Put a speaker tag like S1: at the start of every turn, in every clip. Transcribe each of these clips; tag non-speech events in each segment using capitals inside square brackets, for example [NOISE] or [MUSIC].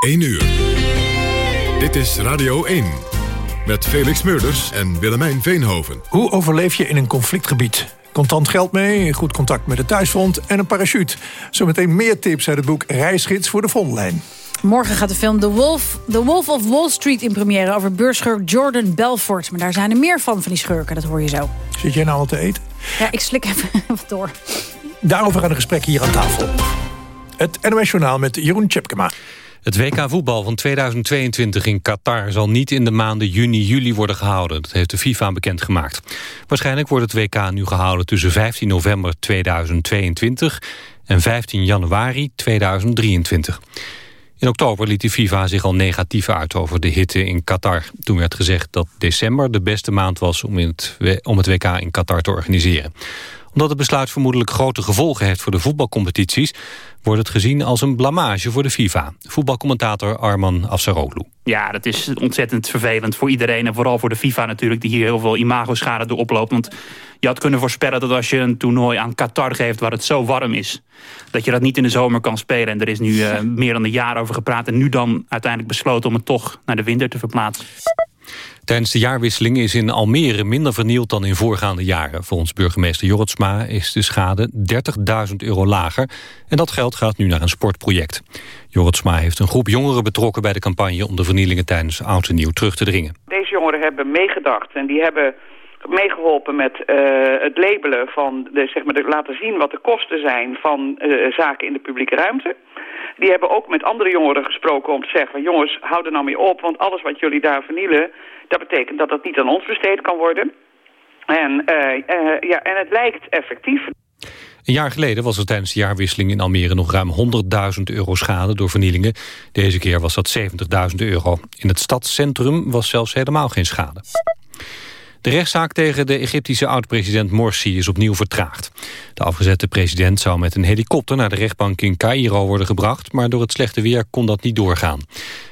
S1: 1 uur. Dit is Radio 1. Met Felix Meurders en Willemijn Veenhoven.
S2: Hoe overleef je in een conflictgebied? Contant geld mee, goed contact met de thuisfront en een parachute. Zometeen meer tips uit het boek Reisgids voor de Frontlijn.
S3: Morgen gaat de film The Wolf, The Wolf of Wall Street in première... over beursschurk Jordan Belfort. Maar daar zijn er meer van, van die schurken, dat hoor je zo.
S2: Zit jij nou al te eten?
S3: Ja, ik slik even [LAUGHS] wat door.
S2: Daarover gaan de gesprekken hier aan tafel. Het NOS Journaal met Jeroen Tjepkema.
S4: Het WK voetbal van 2022 in Qatar zal niet in de maanden juni-juli worden gehouden. Dat heeft de FIFA bekendgemaakt. Waarschijnlijk wordt het WK nu gehouden tussen 15 november 2022 en 15 januari 2023. In oktober liet de FIFA zich al negatief uit over de hitte in Qatar. Toen werd gezegd dat december de beste maand was om, het, om het WK in Qatar te organiseren omdat het besluit vermoedelijk grote gevolgen heeft voor de voetbalcompetities... wordt het gezien als een blamage voor de FIFA. Voetbalcommentator Arman Afsaroglu.
S5: Ja, dat is ontzettend vervelend voor iedereen... en vooral voor de FIFA natuurlijk, die hier heel veel imago-schade door oploopt. Want je had kunnen voorspellen dat als je een toernooi aan Qatar geeft... waar het zo warm is, dat je dat niet in de zomer kan spelen. En er is nu uh, meer dan een jaar over gepraat... en nu dan uiteindelijk besloten om het toch naar de winter te verplaatsen.
S4: Tijdens de jaarwisseling is in Almere minder vernield dan in voorgaande jaren. Volgens burgemeester Jorritsma is de schade 30.000 euro lager. En dat geld gaat nu naar een sportproject. Jorritsma heeft een groep jongeren betrokken bij de campagne... om de vernielingen tijdens Oud en Nieuw terug te dringen.
S6: Deze jongeren hebben meegedacht en die hebben meegeholpen met uh, het labelen van, de, zeg maar, de, laten zien wat de kosten zijn van uh, zaken in de publieke ruimte. Die hebben ook met andere jongeren gesproken om te zeggen jongens, hou er nou mee op, want alles wat jullie daar vernielen, dat betekent dat dat niet aan ons besteed kan worden. En, uh, uh, ja, en het lijkt effectief.
S4: Een jaar geleden was er tijdens de jaarwisseling in Almere nog ruim 100.000 euro schade door vernielingen. Deze keer was dat 70.000 euro. In het stadscentrum was zelfs helemaal geen schade. De rechtszaak tegen de Egyptische oud-president Morsi is opnieuw vertraagd. De afgezette president zou met een helikopter naar de rechtbank in Cairo worden gebracht... maar door het slechte weer kon dat niet doorgaan.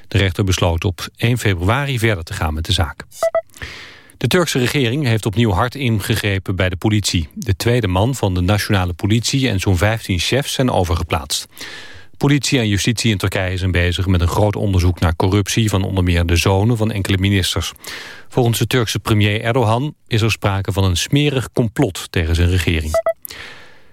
S4: De rechter besloot op 1 februari verder te gaan met de zaak. De Turkse regering heeft opnieuw hard ingegrepen bij de politie. De tweede man van de nationale politie en zo'n 15 chefs zijn overgeplaatst. Politie en justitie in Turkije zijn bezig met een groot onderzoek naar corruptie van onder meer de zonen van enkele ministers. Volgens de Turkse premier Erdogan is er sprake van een smerig complot tegen zijn regering.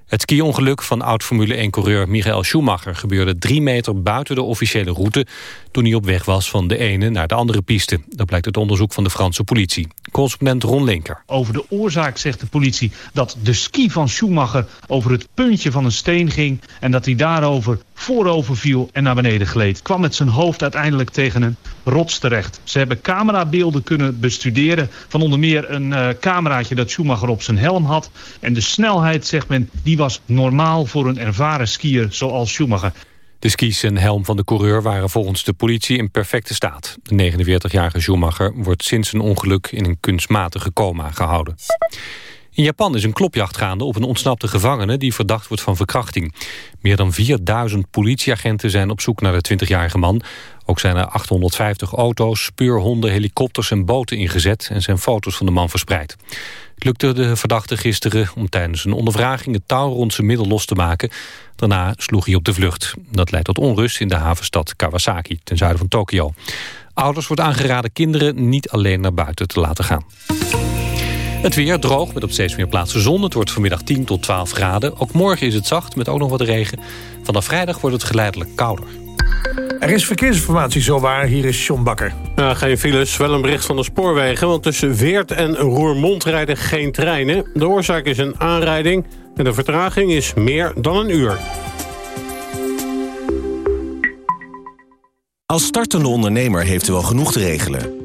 S4: Het ski-ongeluk van oud-Formule 1-coureur Michael Schumacher... gebeurde drie meter buiten de officiële route... toen hij op weg was van de ene naar de andere piste. Dat blijkt uit onderzoek van de Franse politie. Correspondent Ron Linker.
S7: Over de oorzaak zegt de politie dat de ski van Schumacher... over het puntje van een steen ging... en dat hij daarover voorover viel en naar beneden gleed. Kwam met zijn hoofd uiteindelijk tegen een rots terecht. Ze hebben camerabeelden kunnen bestuderen... van onder meer een uh, cameraatje dat Schumacher op zijn helm had. En de snelheid, zegt men, die was normaal voor een ervaren skier zoals Schumacher.
S4: De skis en helm van de coureur waren volgens de politie in perfecte staat. De 49-jarige Schumacher wordt sinds een ongeluk in een kunstmatige coma gehouden. In Japan is een klopjacht gaande op een ontsnapte gevangene... die verdacht wordt van verkrachting. Meer dan 4000 politieagenten zijn op zoek naar de 20-jarige man. Ook zijn er 850 auto's, speurhonden, helikopters en boten ingezet... en zijn foto's van de man verspreid. Het lukte de verdachte gisteren om tijdens een ondervraging... het touw rond zijn middel los te maken. Daarna sloeg hij op de vlucht. Dat leidt tot onrust in de havenstad Kawasaki, ten zuiden van Tokio. Ouders wordt aangeraden kinderen niet alleen naar buiten te laten gaan. Het weer droog met op steeds meer plaatsen zon. Het wordt vanmiddag 10 tot 12 graden. Ook morgen is het zacht met ook nog wat regen. Vanaf vrijdag wordt het geleidelijk kouder.
S2: Er is verkeersinformatie zowaar. Hier is John Bakker.
S8: Ja, geen files, wel een bericht van de spoorwegen... want tussen Weert en Roermond rijden geen treinen. De oorzaak is een aanrijding en de vertraging is meer dan een uur.
S9: Als startende ondernemer heeft u wel genoeg te regelen.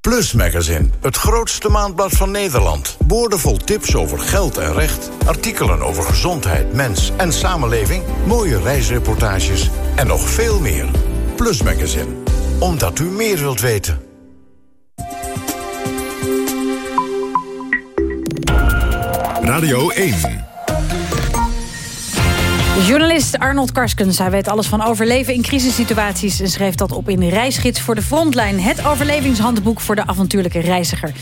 S10: Plus Magazine, het grootste maandblad van Nederland. Boordevol tips over geld en recht, artikelen over gezondheid, mens en samenleving... mooie reisreportages en nog veel meer. Plus Magazine, omdat u meer wilt weten.
S1: Radio 1.
S3: Journalist Arnold Karskens, hij weet alles van overleven in crisissituaties... en schreef dat op in Reisgids voor de Frontlijn. Het overlevingshandboek voor de avontuurlijke reiziger.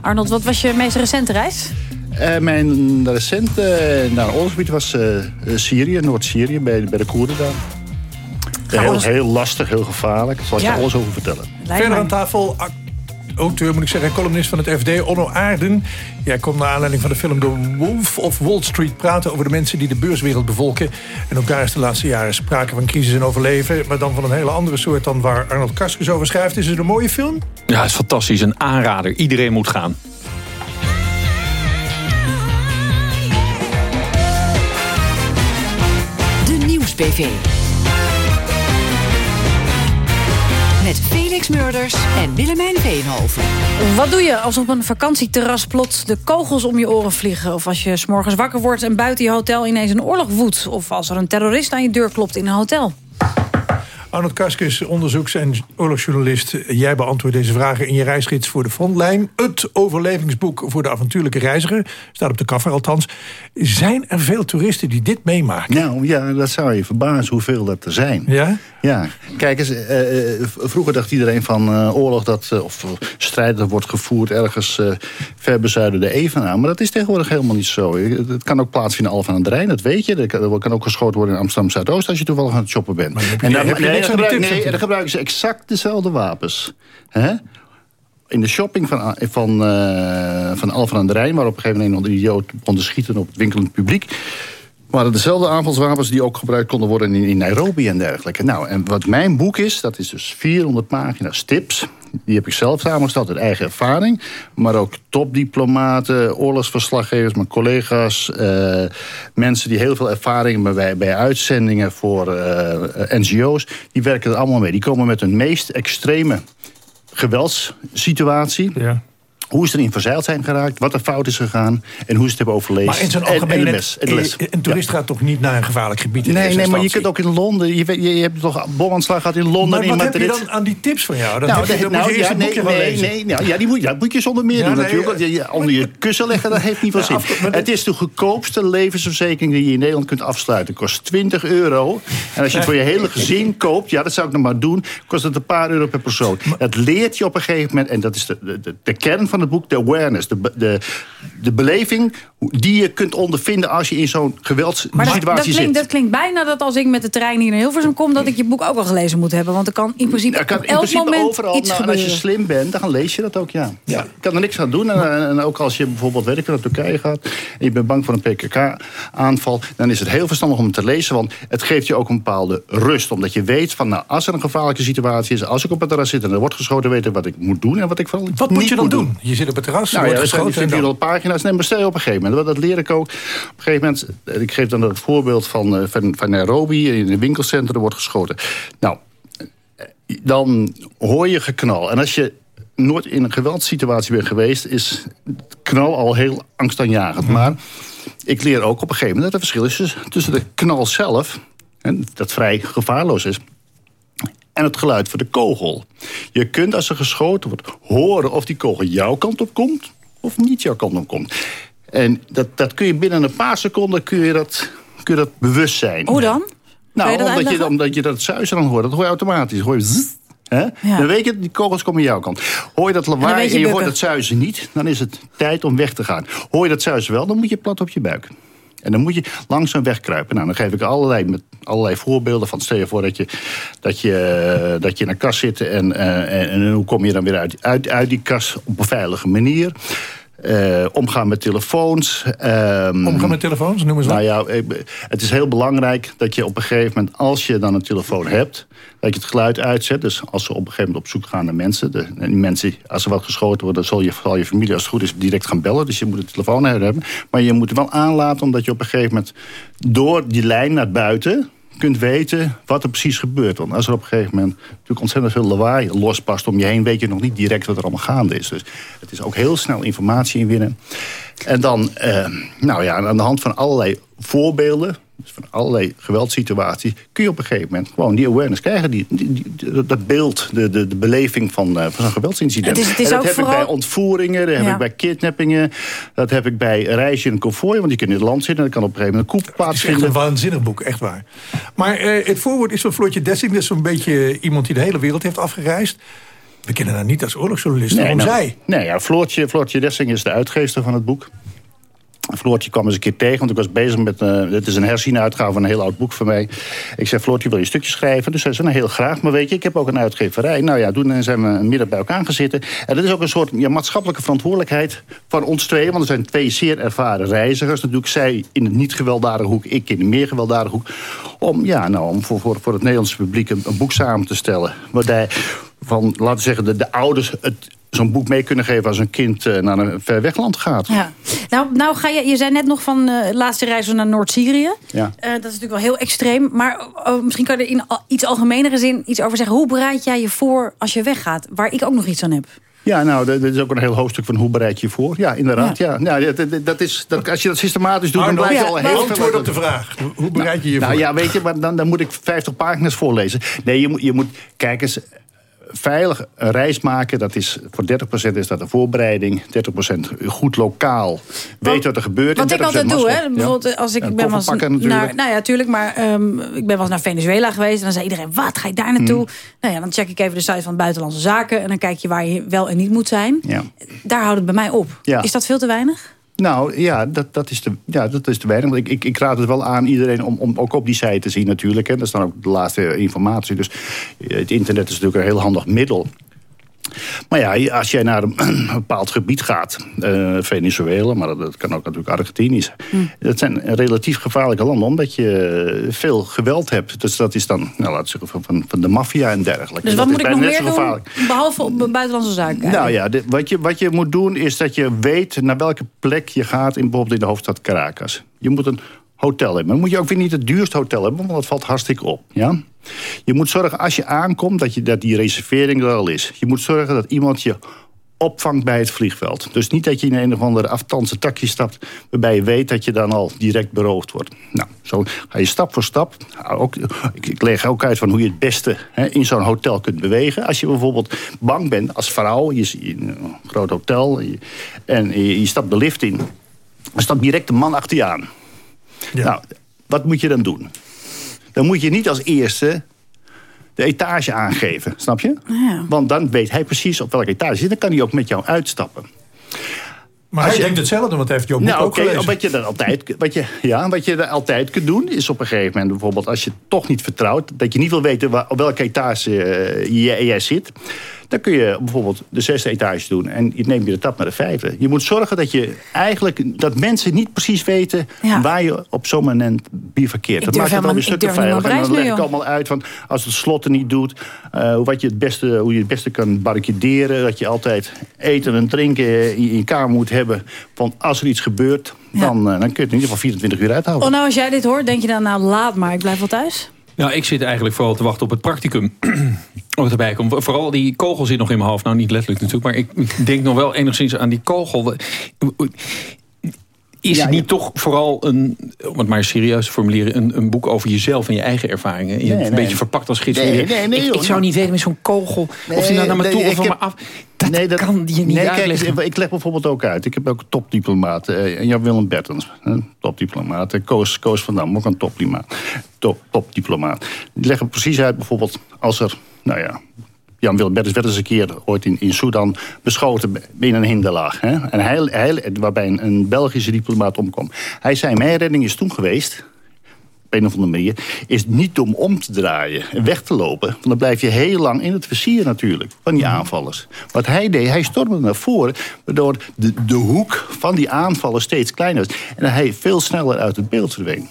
S3: Arnold, wat was je meest recente reis?
S11: Uh, mijn recente uh, naar oorlogsgebied was uh, Syrië, Noord-Syrië, bij, bij de Koerden daar. Heel, heel lastig, heel gevaarlijk. Daar zal ik ja. je alles over vertellen.
S2: Verder aan tafel auteur, moet ik zeggen, columnist van het FD, Onno Aarden. Jij komt naar aanleiding van de film The Wolf of Wall Street praten over de mensen die de beurswereld bevolken. En ook daar is de laatste jaren sprake van crisis en overleven. Maar dan van een hele andere soort dan waar Arnold Karskens over schrijft. Is het een mooie film?
S12: Ja, het is fantastisch. Een aanrader. Iedereen moet gaan.
S13: De Nieuws-PV. Felix Murders en Willemijn Veenhoven.
S3: Wat doe je als op een vakantieterras plots de kogels om je oren vliegen? Of als je s'morgens wakker wordt en buiten je hotel ineens een oorlog woedt? Of als er een terrorist aan je deur klopt in een hotel?
S2: Arnold Karskes, onderzoeks- en oorlogsjournalist. Jij beantwoordt deze vragen in je reisgids voor de frontlijn. Het overlevingsboek voor de avontuurlijke reiziger. Staat op de kaffer althans. Zijn er veel toeristen die dit meemaken?
S11: Nou ja, dat zou je verbazen hoeveel dat er zijn.
S2: Ja?
S11: Ja, kijk eens, uh, vroeger dacht iedereen van uh, oorlog dat, of strijd dat wordt gevoerd ergens ver bezuiden de Evenaar. Maar dat is tegenwoordig helemaal niet zo. Het kan ook plaatsvinden al van aan Rijn, dat weet je. Er kan, ook geschoten worden in Amsterdam Zuidoost als je toevallig aan het shoppen bent.
S2: Maar en dan, nee,
S11: nee, dan gebruiken ze exact dezelfde wapens. Hè? in de shopping van, van, uh, van Alphen aan de Rijn... waar op een gegeven moment een idioot begon te schieten op het winkelend publiek... waren dezelfde aanvalswapens die ook gebruikt konden worden in, in Nairobi en dergelijke. Nou, en wat mijn boek is, dat is dus 400 pagina's tips... Die heb ik zelf samengesteld uit eigen ervaring. Maar ook topdiplomaten, oorlogsverslaggevers, mijn collega's... Uh, mensen die heel veel ervaring hebben bij, uitzendingen voor uh, NGO's... die werken er allemaal mee. Die komen met hun meest extreme geweldssituatie...
S2: Ja
S11: hoe ze erin verzeild zijn geraakt, wat er fout is gegaan... en hoe ze het hebben overleefd.
S2: Maar in zo'n algemeen... Een toerist gaat toch niet naar een gevaarlijk gebied in
S11: Nee, nee maar je kunt ook in Londen... Je, je, je hebt toch bomaanslag gehad in Londen
S2: maar
S11: in
S2: wat
S11: Madrid.
S2: heb je dan aan die tips van jou? Dan nou, heb je, dan nou, moet je ja, nee, nee,
S11: nee, nou, ja, die moet, ja, moet je zonder meer ja, doen nee, natuurlijk. Je, onder je kussen leggen, dat heeft niet veel [LAUGHS] zin. het is de goedkoopste levensverzekering die je in Nederland kunt afsluiten. Het kost 20 euro. En als je het voor je hele gezin koopt... ja, dat zou ik nog maar doen... kost het een paar euro per persoon. Het leert je op een gegeven moment... en dat is de, de, de kern van het boek, de awareness de, de, de beleving die je kunt ondervinden als je in zo'n geweldssituatie
S3: dat, dat
S11: zit.
S3: Klinkt, dat klinkt bijna dat als ik met de trein hier naar Hilversum kom... dat ik je boek ook al gelezen moet hebben. Want er kan in principe kan op elk principe moment overal, iets nou,
S11: En als je slim bent, dan lees je dat ook, ja. ja. Je kan er niks aan doen. En, en, ook als je bijvoorbeeld, weet ik naar Turkije gaat... en je bent bang voor een PKK-aanval... dan is het heel verstandig om het te lezen. Want het geeft je ook een bepaalde rust. Omdat je weet van, nou, als er een gevaarlijke situatie is... als ik op het terras zit en er wordt geschoten... weten wat ik moet doen en wat ik vooral
S2: wat
S11: niet
S2: moet je dan
S11: doen.
S2: doen? Je zit op het terras,
S11: nou,
S2: wordt
S11: ja,
S2: geschoten...
S11: en dan... pagina's. Nee, maar stel op een gegeven moment. Dat leer ik ook. Op een gegeven moment, eh, ik geef dan het voorbeeld van, eh, van, van Nairobi. In een winkelcentrum wordt geschoten. Nou, eh, dan hoor je geknal. En als je nooit in een geweldssituatie bent geweest... is knal al heel angstaanjagend. Maar ik leer ook op een gegeven moment... dat er verschil is tussen de knal zelf... En dat vrij gevaarloos is en het geluid van de kogel. Je kunt als er geschoten wordt horen of die kogel jouw kant op komt of niet jouw kant op komt. En dat, dat kun je binnen een paar seconden kun je dat, kun je dat bewust zijn.
S3: Hoe dan?
S11: Nou, omdat je, omdat je dat zuizen dan hoort. Dat hoor je automatisch. Hoor je zzz, hè? Dan weet je, die kogels komen jouw kant. Hoor je dat lawaai en, je, je hoort dat zuizen niet... dan is het tijd om weg te gaan. Hoor je dat zuizen wel, dan moet je plat op je buik. En dan moet je langzaam wegkruipen. Nou, dan geef ik allerlei, met allerlei voorbeelden van... stel je voor dat je, dat je, eh, dat je in een kast zit... En, uh, en, en, hoe kom je dan weer uit, uit, uit die kast op een veilige manier... Uh, omgaan met telefoons.
S2: Um, omgaan met telefoons, noem eens
S11: Nou ja, het is heel belangrijk dat je op een gegeven moment... als je dan een telefoon hebt, dat je het geluid uitzet. Dus als ze op een gegeven moment op zoek gaan naar mensen... De, die mensen, als er wat geschoten wordt... dan zal je, zal je familie als het goed is direct gaan bellen. Dus je moet de telefoon hebben. Maar je moet het wel aanlaten omdat je op een gegeven moment... door die lijn naar buiten kunt weten wat er precies gebeurt. Want als er op een gegeven moment natuurlijk ontzettend veel lawaai lospast om je heen... weet je nog niet direct wat er allemaal gaande is. Dus het is ook heel snel informatie inwinnen. En dan, eh, nou ja, aan de hand van allerlei voorbeelden... dus van allerlei geweldsituaties... kun je op een gegeven moment gewoon die awareness krijgen. Die, die, die- dat beeld, de, de, de beleving van, eh, van zo'n geweldsincident.
S3: Het is- het is
S11: en dat
S3: ook
S11: heb
S3: vooral-
S11: ik bij ontvoeringen, dat heb
S3: Ja.
S11: ik bij kidnappingen... dat heb ik bij reizen in een konvooi, want je kunt in het land zitten... en dan kan op een gegeven moment een koep
S2: Het is echt
S11: plaatsvinden.
S2: een waanzinnig boek, echt waar. Maar eh, het voorwoord is van Floortje Dessing. Dat is zo'n beetje iemand die de hele wereld heeft afgereisd. We kennen haar niet als oorlogsjournalist. Waarom
S11: nou,
S2: zij?
S11: Nee, ja, Floortje, Floortje Dessing is de uitgever van het boek. Floortje kwam eens een keer tegen, want ik was bezig met... eh dit is een herziene-uitgave van een heel oud boek van mij. Ik zei, Floortje, wil je een stukje schrijven? Dus zij zei, nou, heel graag. Maar weet je, ik heb ook een uitgeverij. Nou ja, toen zijn we midden bij elkaar gezeten. En dat is ook een soort ja, maatschappelijke verantwoordelijkheid van ons tweeën. Want er zijn twee zeer ervaren reizigers. Natuurlijk zij in het niet gewelddadige hoek, ik in de meer gewelddadige hoek. Om, ja, nou, om voor, voor, voor het Nederlandse publiek een, een boek samen te stellen. Waarbij van, laten we zeggen, de, de ouders het zo'n boek mee kunnen geven als een kind eh, naar een ver weg land gaat.
S3: Ja. Nou, nou ga je, je zei net nog van eh laatste reis naar Noord-Syrië.
S11: Ja.
S3: Eh, dat is natuurlijk wel heel extreem. Maar oh, misschien kan je er in al- iets algemenere zin iets over zeggen. Hoe bereid jij je voor als je weggaat? Waar ik ook nog iets aan heb.
S11: Ja, nou, dat is ook een heel hoofdstuk van hoe bereid je je voor. Ja, inderdaad. Ja. Nou, dat, dat- dat is, dat, als je dat systematisch doet, dan
S2: Arno,
S11: je
S2: ja,
S11: al heel
S2: antwoord
S11: veel...
S2: op de vraag. Hoe- bereid je je
S11: Nou
S2: voor?
S11: ja, weet je, maar dan, dan moet ik 50 pagina's voorlezen. Nee, je moet, je moet kijk eens, veilig een reis maken, dat is voor 30% is dat een voorbereiding, 30% goed lokaal, weet wat er gebeurt.
S3: Wat ik altijd
S11: 30%
S3: doe, hè? Bijvoorbeeld als ik, ik ben
S11: pakken
S3: naar,
S11: natuurlijk.
S3: nou ja, tuurlijk, maar ehm, ik ben wel eens naar Venezuela geweest en dan zei iedereen: wat ga je daar naartoe?
S11: Hmm.
S3: Nou ja, dan check ik even de site van Buitenlandse Zaken en dan kijk je waar je wel en niet moet zijn.
S11: Ja.
S3: Daar houdt het bij mij op.
S11: Ja.
S3: Is dat veel te weinig?
S11: Nou ja, dat, dat, is te, ja, dat is te weinig. Ik, ik, raad het wel aan iedereen om, om ook op die site te zien natuurlijk. Hè. Daar staan ook de laatste informatie. Dus eh, het internet is natuurlijk een heel handig middel. Maar ja, als jij naar een, [CLEARS THROAT] een bepaald gebied gaat, eh, Venezuela, maar dat, dat kan ook natuurlijk Argentinië zijn. Dat zijn relatief gevaarlijke landen, omdat je veel geweld hebt. Dus dat is dan, nou, laten we zeggen, van, van, de maffia en dergelijke.
S3: Dus
S11: Dat
S3: wat
S11: is
S3: moet ik nog meer
S11: zo
S3: doen?
S11: gevaarlijk.
S3: Behalve op Buitenlandse Zaken?
S11: Nou ja, wat, je, wat je moet doen is dat je weet naar welke plek je gaat... In, bijvoorbeeld in de hoofdstad Caracas. Je moet een hotel hebben. Dan moet je ook weer niet het duurste hotel hebben... want dat valt hartstikke op. Ja? Je moet zorgen als je aankomt dat, je, dat die reservering er al is. Je moet zorgen dat iemand je opvangt bij het vliegveld. Dus niet dat je in een of andere afstandse takje stapt... waarbij je weet dat je dan al direct beroofd wordt. Nou, zo ga je stap voor stap. Ook, ik, leg ook uit van hoe je het beste hè, in zo'n hotel kunt bewegen. Als je bijvoorbeeld bang bent als vrouw... je zit in een groot hotel en je, je stapt de lift in... dan stapt direct een man achter je aan. Nou, wat moet je dan doen? Dan moet je niet als eerste de etage aangeven, snap je? Want dan weet hij precies op welke etage zit. Dan kan hij ook met jou uitstappen.
S2: Maar
S11: Als
S2: hij
S11: je-
S2: denkt hetzelfde, want hij heeft jouw boek
S11: Nou,
S2: ook
S11: oké,
S2: gelezen.
S11: wat je dan altijd, wat je, ja, wat je dan altijd kunt doen, is op een gegeven moment bijvoorbeeld als je toch niet vertrouwt, dat je niet wil weten waar, op welke etage jij, jij zit, dan kun je bijvoorbeeld de zesde etage doen en je neemt je de tap naar de vijfde. Je moet zorgen dat je eigenlijk dat mensen niet precies weten waar je op zo'n moment bivakkeert. Dat maakt het alweer stukken veiliger. En dan leg ik allemaal uit van als het slotten niet doet, eh, wat je het beste, hoe je het beste kan barricaderen, dat je altijd eten en drinken in je kamer moet hebben. Want als er iets gebeurt, dan, eh, dan kun je het in ieder geval 24 uur uithouden.
S3: Oh, nou, als jij dit hoort, denk je dan, nou, laat maar, ik blijf wel thuis?
S12: Nou, ik zit eigenlijk vooral te wachten op het practicum. [CLEARS THROAT] Wat erbij komt. Vooral die kogel zit nog in mijn hoofd. Nou, niet letterlijk natuurlijk. Maar ik denk nog wel enigszins aan die kogel. Is het niet toch vooral een, om het maar serieus te formuleren... een, een boek over jezelf en je eigen ervaringen? Je
S11: Nee,
S12: een
S11: nee.
S12: beetje verpakt als gids.
S11: Nee, nee, nee,
S12: ik,
S11: joh.
S12: ik zou niet weten met zo'n kogel... of die nou naar me
S11: Nee,
S12: toe
S11: nee,
S12: of van me af... Dat kan je niet
S11: nee, kijk, ik, ik leg bijvoorbeeld ook uit. Ik heb ook topdiplomaat. eh Jan-Willem Bertens, een topdiplomaat. Eh, Koos, Koos van Dam, ook een topdiplomaat. Top, topdiplomaat. Die leggen precies uit bijvoorbeeld als er... Nou ja, Jan-Willem Bertens werd eens een keer ooit in, in Sudan beschoten binnen een hinderlaag. Hè? En hij, hij, waarbij een, een Belgische diplomaat omkwam. Hij zei, mijn redding is toen geweest op een of andere manier, is niet om om te draaien en weg te lopen. Want dan blijf je heel lang in het versier natuurlijk, van die aanvallers. Wat hij deed, hij stormde naar voren, waardoor de, de hoek van die aanvallen steeds kleiner was. En hij veel sneller uit het beeld verdween.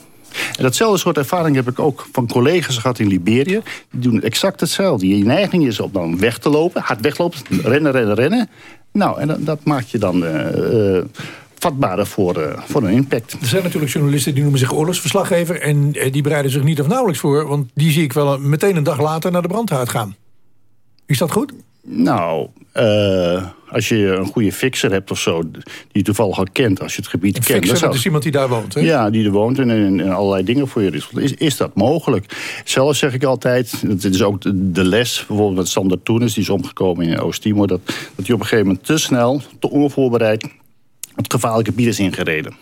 S11: En datzelfde soort ervaring heb ik ook van collega's gehad in Liberië. Die doen exact hetzelfde. Je neiging is om dan weg te lopen, hard weglopen, rennen, rennen, rennen. Nou, en dat, dat maakt je dan eh, eh, vatbaarder voor, eh, voor een impact.
S2: Er zijn natuurlijk journalisten die noemen zich oorlogsverslaggever... en die bereiden zich niet of nauwelijks voor... want die zie ik wel meteen een dag later naar de brandhaard gaan. Is dat goed?
S11: Nou, uh, als je een goede fixer hebt of zo... die je toevallig al kent, als je het gebied
S2: een
S11: kent...
S2: Fixer,
S11: zou...
S2: dat is iemand die daar woont, hè?
S11: Ja, die er woont en, en, en allerlei dingen voor je regelt. Is, is dat mogelijk? Zelf zeg ik altijd, het is ook de, de les... bijvoorbeeld met Sander Toenis, die is omgekomen in Oost-Timor... Dat, dat hij op een gegeven moment te snel, te onvoorbereid het gevaarlijke gebied is ingereden.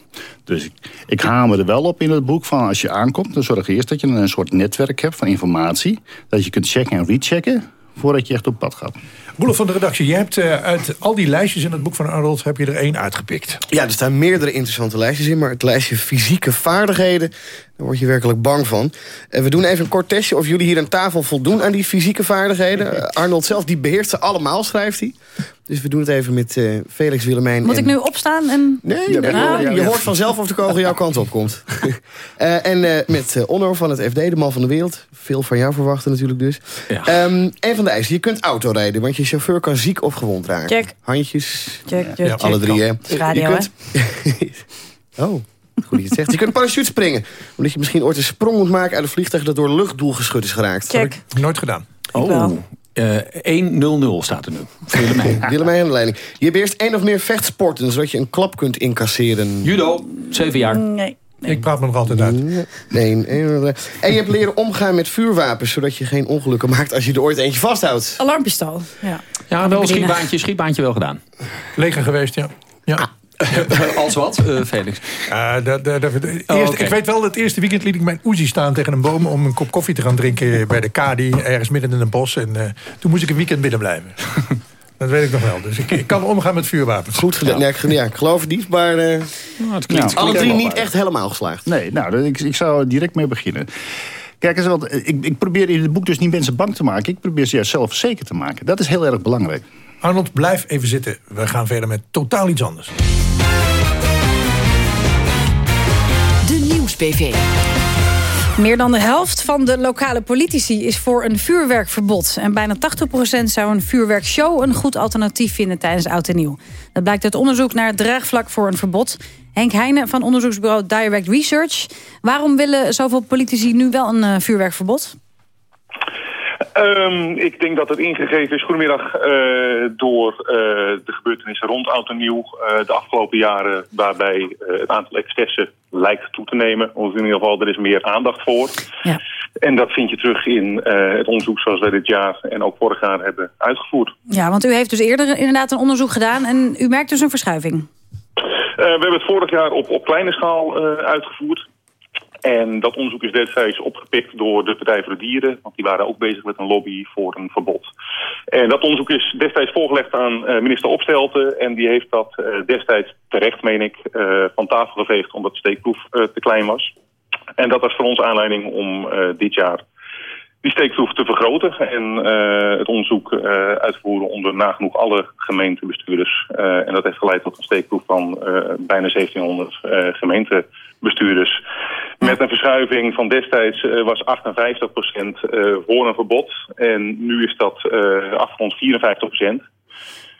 S11: Dus ik, ik hamer er wel op in het boek van als je aankomt... dan zorg je eerst dat je een soort netwerk hebt van informatie... dat je kunt checken en rechecken voordat je echt op pad gaat.
S2: Roelof van de redactie, je hebt uh, uit al die lijstjes in het boek van Arnold... heb je er één uitgepikt.
S14: Ja, er staan meerdere interessante lijstjes in... maar het lijstje fysieke vaardigheden, daar word je werkelijk bang van. Uh, we doen even een kort testje of jullie hier aan tafel voldoen... aan die fysieke vaardigheden. Uh, [LAUGHS] Arnold zelf, die beheerst ze allemaal, schrijft hij. Dus we doen het even met uh, Felix Willemijn.
S3: Moet
S14: en...
S3: ik nu opstaan? En...
S14: Nee, je hoort vanzelf of de kogel jouw kant op komt. uh, [LAUGHS] en uh, met uh, Onno van het FD, de man van de wereld. Veel van jou verwachten natuurlijk dus.
S12: Ja.
S14: Um, een van de eisen, je kunt autorijden, want je chauffeur kan ziek of gewond raken.
S3: Check.
S14: Handjes.
S3: Check, check,
S14: ja. Alle drie, hè.
S3: Radio,
S14: je kunt... [LAUGHS] oh. Goed dat je het zegt. Je kunt parachute springen. Omdat je misschien ooit een sprong moet maken uit een vliegtuig... dat door luchtdoel geschud is geraakt.
S3: Check.
S2: Nooit gedaan.
S12: Oh. Uh, 1-0-0 staat er nu.
S14: Willemijn. [LAUGHS] Willemijn aan de leiding. Je beheerst één of meer vechtsporten... zodat je een klap kunt incasseren.
S12: Judo, 7 jaar.
S3: Nee.
S2: Nee. Ik praat me nog altijd uit.
S14: Nee, nee, nee, En je hebt leren omgaan met vuurwapens... zodat je geen ongelukken maakt als je er ooit eentje vasthoudt.
S3: Alarmpistool, ja.
S12: Ja, wel een schietbaantje, schietbaantje wel gedaan.
S2: Leger geweest, ja. ja.
S12: Ah. [LAUGHS] Als wat, uh, Felix?
S2: Uh, da, da, da, eerst, oh, okay. Ik weet wel, het eerste weekend liet ik mijn Uzi staan tegen een boom... om een kop koffie te gaan drinken bij de Kadi, ergens midden in een bos. En uh, toen moest ik een weekend binnen blijven. [LAUGHS] Dat weet ik nog wel. Dus ik, ik kan omgaan met vuurwapens.
S14: Goed gedaan. Ja. Ja, ja, ik geloof het niet, maar... Uh,
S12: nou, het klinkt,
S14: alle drie niet echt helemaal geslaagd.
S11: Nee, nou, ik, ik zou direct mee beginnen. Kijk eens, wat, ik, ik probeer in het boek dus niet mensen bang te maken. Ik probeer ze juist zelfverzekerd te maken. Dat is heel erg belangrijk.
S2: Arnold, blijf even zitten. We gaan verder met totaal iets anders.
S3: Meer dan de helft van de lokale politici is voor een vuurwerkverbod. En bijna 80% zou een vuurwerkshow een goed alternatief vinden tijdens Oud en Nieuw. Dat blijkt uit onderzoek naar het draagvlak voor een verbod. Henk Heijnen van onderzoeksbureau Direct Research. Waarom willen zoveel politici nu wel een uh, vuurwerkverbod?
S15: Um, ik denk dat het ingegeven is, goedemiddag, uh, door uh, de gebeurtenissen rond Oud en Nieuw uh, de afgelopen jaren, waarbij het aantal excessen lijkt toe te nemen. Of in ieder geval, er is meer aandacht voor.
S3: Ja.
S15: En dat vind je terug in het onderzoek zoals wij dit jaar en ook vorig jaar hebben uitgevoerd.
S3: Ja, want u heeft dus eerder inderdaad een onderzoek gedaan en u merkt dus een verschuiving.
S15: we hebben het vorig jaar op, op kleine schaal uitgevoerd. En dat onderzoek is destijds opgepikt door de Partij voor de Dieren. Want die waren ook bezig met een lobby voor een verbod. En dat onderzoek is destijds voorgelegd aan uh, minister Opstelten. En die heeft dat uh, destijds terecht, meen ik, uh, van tafel geveegd omdat de steekproef te klein was. En dat was voor ons aanleiding om dit jaar die steekproef te vergroten. En het onderzoek uit te voeren onder nagenoeg alle gemeentebestuurders. en dat heeft geleid tot een steekproef van bijna 1700 gemeentebestuurders. Met een verschuiving van destijds uh, was 58% uh, voor een verbod. En nu is dat uh, afgerond 54%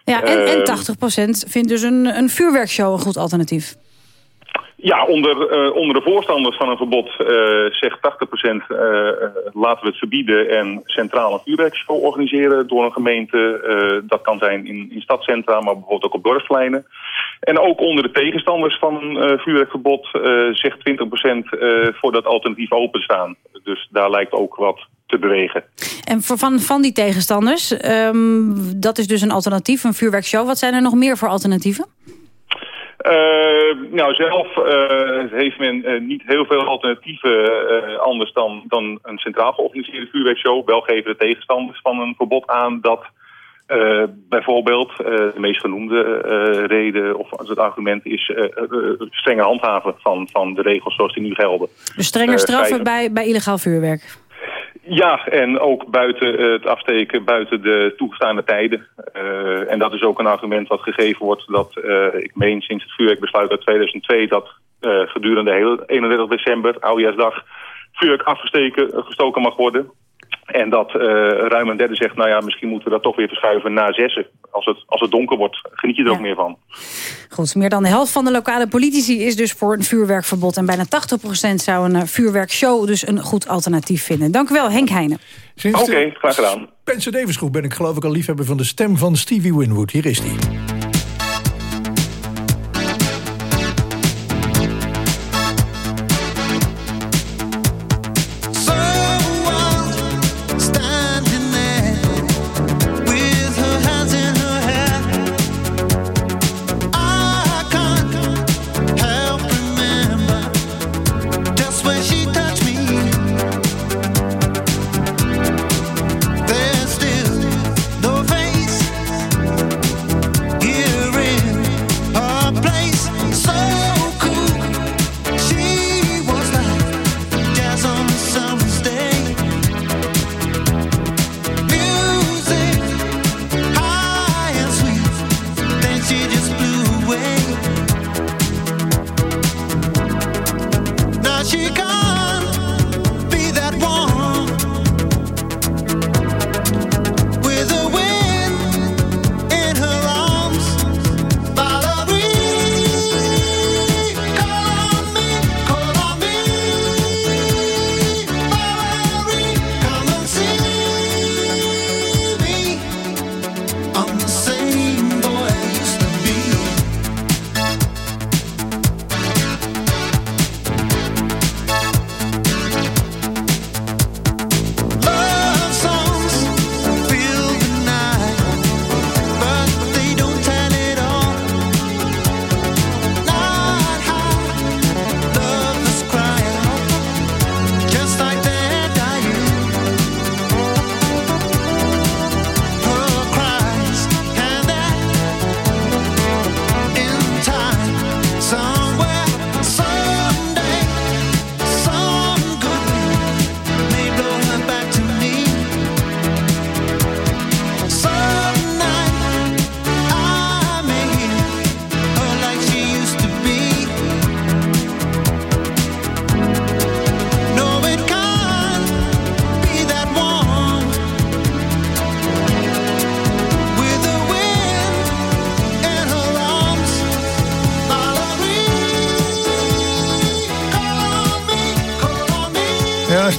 S3: Ja, en, en 80% vindt dus een, een vuurwerkshow een goed alternatief.
S15: Ja, onder, uh, onder de voorstanders van een verbod uh, zegt 80% uh, laten we het verbieden en centraal een vuurwerkshow organiseren door een gemeente. dat kan zijn in, in stadcentra, maar bijvoorbeeld ook op dorpspleinen. En ook onder de tegenstanders van een vuurwerkverbod zegt 20% voor dat alternatief openstaan. Dus daar lijkt ook wat te bewegen.
S3: En voor, van, van die tegenstanders, um, dat is dus een alternatief, een vuurwerkshow. Wat zijn er nog meer voor alternatieven?
S15: Uh, nou, zelf uh, heeft men uh, niet heel veel alternatieven anders dan, dan een centraal georganiseerde vuurwerkshow. Wel geven de tegenstanders van een verbod aan dat bijvoorbeeld de meest genoemde reden of het argument is strenge handhaven van, van de regels zoals die nu gelden.
S3: Dus strenger straffen bij, bij illegaal vuurwerk?
S15: Ja, en ook buiten het afsteken, buiten de toegestaande tijden. Uh, en dat is ook een argument wat gegeven wordt dat, uh, ik meen sinds het vuurwerkbesluit uit 2002... dat gedurende heel 31 december, oudejaarsdag, vuurwerk afgesteken, gestoken mag worden. En dat uh, ruim een derde zegt, nou ja, misschien moeten we dat toch weer verschuiven na zessen. Als het, als het donker wordt, geniet je er ook meer van.
S3: Goed, meer dan de helft van de lokale politici is dus voor een vuurwerkverbod. En bijna 80% zou een vuurwerkshow dus een goed alternatief vinden. Dank u wel, Henk Heijnen.
S15: Oké, okay, graag gedaan.
S16: Groep ben ik geloof ik al liefhebber van de stem van Stevie Winwood. Hier is die.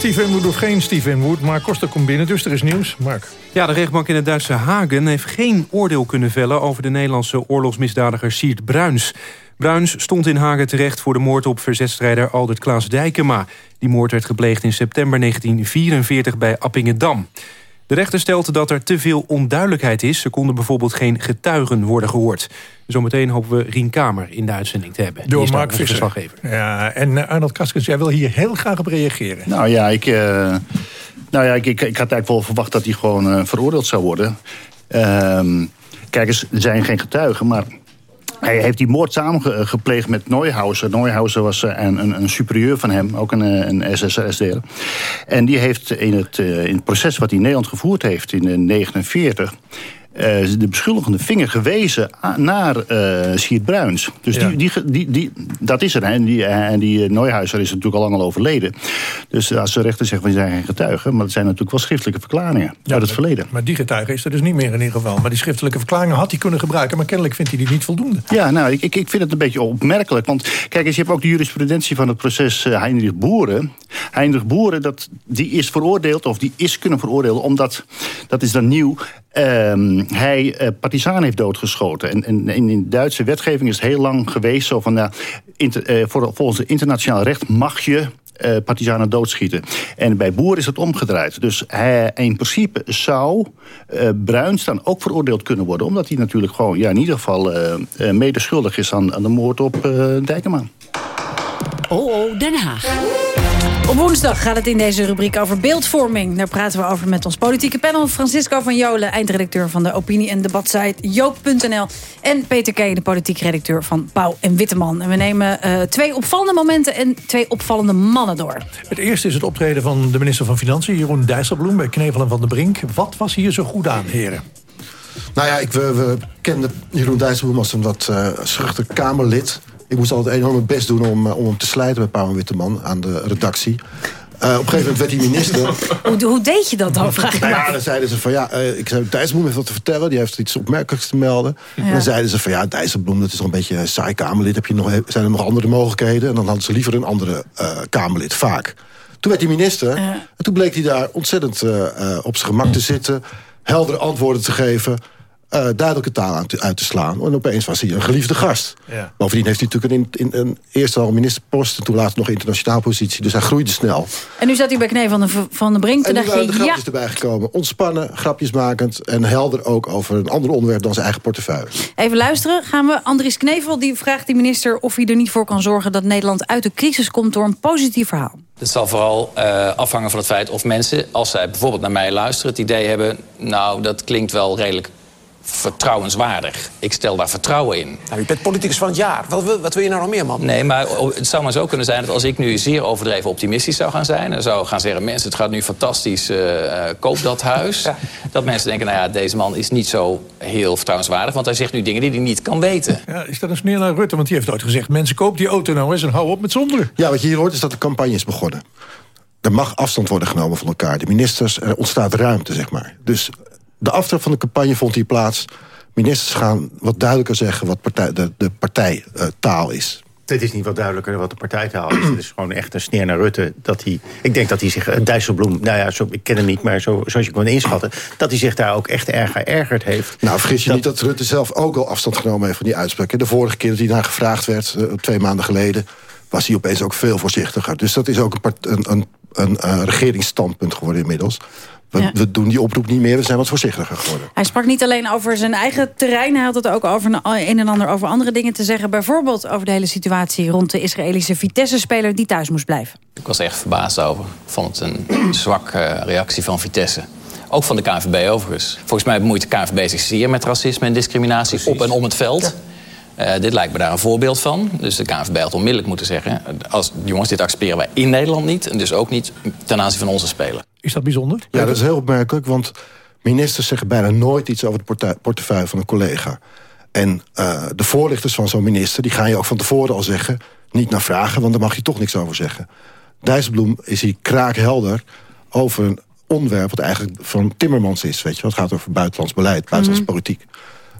S16: Steve Winwood of geen Steve Winwood, maar Costa komt binnen, dus er is nieuws. Mark.
S17: Ja, de rechtbank in het Duitse Hagen heeft geen oordeel kunnen vellen... over de Nederlandse oorlogsmisdadiger Siert Bruins. Bruins stond in Hagen terecht voor de moord op verzetstrijder Aldert Klaas Dijkema. Die moord werd gepleegd in september 1944 bij Appingedam. De rechter stelt dat er te veel onduidelijkheid is. Er konden bijvoorbeeld geen getuigen worden gehoord. Zometeen hopen we Rien Kamer in de uitzending te hebben.
S16: Door Mark Visser. Ja, en uh, Arnold Kaskens, jij wil hier heel graag op reageren.
S11: Nou ja, ik, uh, nou ja, ik, ik, ik, had eigenlijk wel verwacht dat hij gewoon uh, veroordeeld zou worden. Ehm, kijk eens, er zijn geen getuigen, maar hij heeft die moord samengepleegd met Neuhauser. Neuhauser was een, een, een superieur van hem, ook een, een SSS'er. En die heeft in het, in het proces wat hij in Nederland gevoerd heeft in 1949... Uh, de beschuldigende vinger gewezen naar uh, Siert Bruins. Dus die, die, die, die, dat is er. En die, en die Neuhuizer is natuurlijk al lang al overleden. Dus als de rechter zegt, we zijn geen getuigen... maar het zijn natuurlijk wel schriftelijke verklaringen uit het verleden.
S16: Maar die getuige is er dus niet meer in ieder geval. Maar die schriftelijke verklaringen had hij kunnen gebruiken... maar kennelijk vindt hij die niet voldoende.
S11: Ja, nou, ik, ik, ik vind het een beetje opmerkelijk. Want kijk eens, je hebt ook de jurisprudentie van het proces Heinrich Boeren. Heinrich Boeren, dat, die is veroordeeld, of die is kunnen veroordelen... omdat, dat is dan nieuw... Uh, hij uh, partisanen heeft doodgeschoten. En, in de Duitse wetgeving is het heel lang geweest... Zo van, inter, uh, voor, volgens het internationaal recht mag je uh, partisanen doodschieten. En bij Boer is het omgedraaid. Dus hij, in principe zou uh, Bruins dan ook veroordeeld kunnen worden... omdat hij natuurlijk gewoon ja, in ieder geval medeschuldig is aan, de moord op Dijkema.
S18: Oh, oh, Den Haag.
S3: Op woensdag gaat het in deze rubriek over beeldvorming. Daar praten we over met ons politieke panel. Francisco van Jolen, eindredacteur van de opinie- en debatsite joop.nl. En Peter Kee, de politiek redacteur van Pauw en Witteman. En we nemen uh, twee opvallende momenten en twee opvallende mannen door.
S16: Het eerste is het optreden van de minister van Financiën, Jeroen Dijsselbloem... bij Knevelen van de Brink. Wat was hier zo goed aan, heren?
S19: Nou ja, ik, we, we kenden Jeroen Dijsselbloem als een wat uh, schuchter Kamerlid... Ik moest altijd enorm mijn best doen om, om hem te slijten met Pauw en Witteman aan de redactie. op een gegeven moment werd hij minister. [LAUGHS]
S3: hoe, hoe, deed je dat dan, vraag
S19: nou ja, dan zeiden ze van ja, uh, ik zei Dijsselbloem heeft wat te vertellen. Die heeft iets opmerkelijks te melden. Ja. En dan zeiden ze van ja, Dijsselbloem, dat is nog een beetje een saai Kamerlid. Heb je nog, zijn er nog andere mogelijkheden? En dan hadden ze liever een andere uh, Kamerlid, vaak. Toen werd hij minister. En toen bleek hij daar ontzettend op zijn gemak te zitten. Heldere antwoorden te geven duidelijke taal uit te, uit te, slaan. En opeens was hij een geliefde gast. Ja. Bovendien heeft hij natuurlijk een, in, een, eerst al ministerpost... en toen later nog internationaal positie. Dus hij groeide snel.
S3: En nu zat hij bij Knee van de, van de Brink.
S19: En nu waren de grapjes ja. erbij gekomen. Ontspannen, grapjesmakend en helder ook over een ander onderwerp... dan zijn eigen portefeuille.
S3: Even luisteren. Gaan we Andries Knevel die vraagt die minister... of hij er niet voor kan zorgen dat Nederland uit de crisis komt... door een positief verhaal.
S20: Het zal vooral uh, afhangen van het feit of mensen... als zij bijvoorbeeld naar mij luisteren, het idee hebben... nou, dat klinkt wel redelijk vertrouwenswaardig. Ik stel daar vertrouwen in.
S21: Nou, je bent politicus van het jaar. Wat wil, wat wil je nou nog meer, man?
S20: Nee, maar het zou maar zo kunnen zijn dat als ik nu zeer overdreven optimistisch zou gaan zijn... en zou gaan zeggen, mensen, het gaat nu fantastisch, uh, koop dat huis. [LAUGHS] Ja. Dat mensen denken, nou ja, deze man is niet zo heel vertrouwenswaardig... want hij zegt nu dingen die hij niet kan weten.
S2: Ja, is dat een sneer naar Rutte? Want die heeft ooit gezegd... mensen, koop die auto nou eens en hou op met zonderen.
S19: Ja, wat je hier hoort is dat de campagne is begonnen. Er mag afstand worden genomen van elkaar. De ministers, er ontstaat ruimte, zeg maar. Dus de aftrap van de campagne vond hier plaats. Ministers gaan wat duidelijker zeggen wat partij, de, de partijtaal is.
S22: Dit is niet wat duidelijker wat de partijtaal is. Het is gewoon echt een sneer naar Rutte. Dat hij, ik denk dat hij zich, Dijsselbloem, nou ja, zo, ik ken hem niet... maar zo, zoals je kan inschatten, dat hij zich daar ook echt erg geërgerd heeft.
S19: Nou, vergis je dat, niet dat Rutte zelf ook al afstand genomen heeft van die uitspraak. De vorige keer dat hij naar gevraagd werd, uh, twee maanden geleden... was hij opeens ook veel voorzichtiger. Dus dat is ook een, een, een, een uh, regeringsstandpunt geworden inmiddels. We, ja. we, doen die oproep niet meer, we zijn wat voorzichtiger geworden.
S3: Hij sprak niet alleen over zijn eigen terrein... hij had het ook over een en ander over andere dingen te zeggen. Bijvoorbeeld over de hele situatie rond de Israëlische Vitesse-speler... die thuis moest blijven.
S20: Ik was echt verbaasd over. Ik vond het een [CLEARS THROAT] zwakke reactie van Vitesse. Ook van de KNVB overigens. Volgens mij bemoeit de KNVB zich zeer met racisme en discriminatie... Precies. op en om het veld. Ja. Uh, dit lijkt me daar een voorbeeld van. Dus de KNVB had onmiddellijk moeten zeggen... Als, jongens, dit accepteren wij in Nederland niet... en dus ook niet ten aanzien van onze spelers.
S2: Is dat bijzonder?
S19: Ja, dat is heel opmerkelijk, want ministers zeggen bijna nooit iets over de portefeuille van een collega. En uh, de voorlichters van zo'n minister, die gaan je ook van tevoren al zeggen... niet naar vragen, want daar mag je toch niks over zeggen. Dijsselbloem is hier kraakhelder over een onderwerp... wat eigenlijk van Timmermans is, weet je Het gaat over buitenlands beleid, buitenlands mm -hmm. politiek.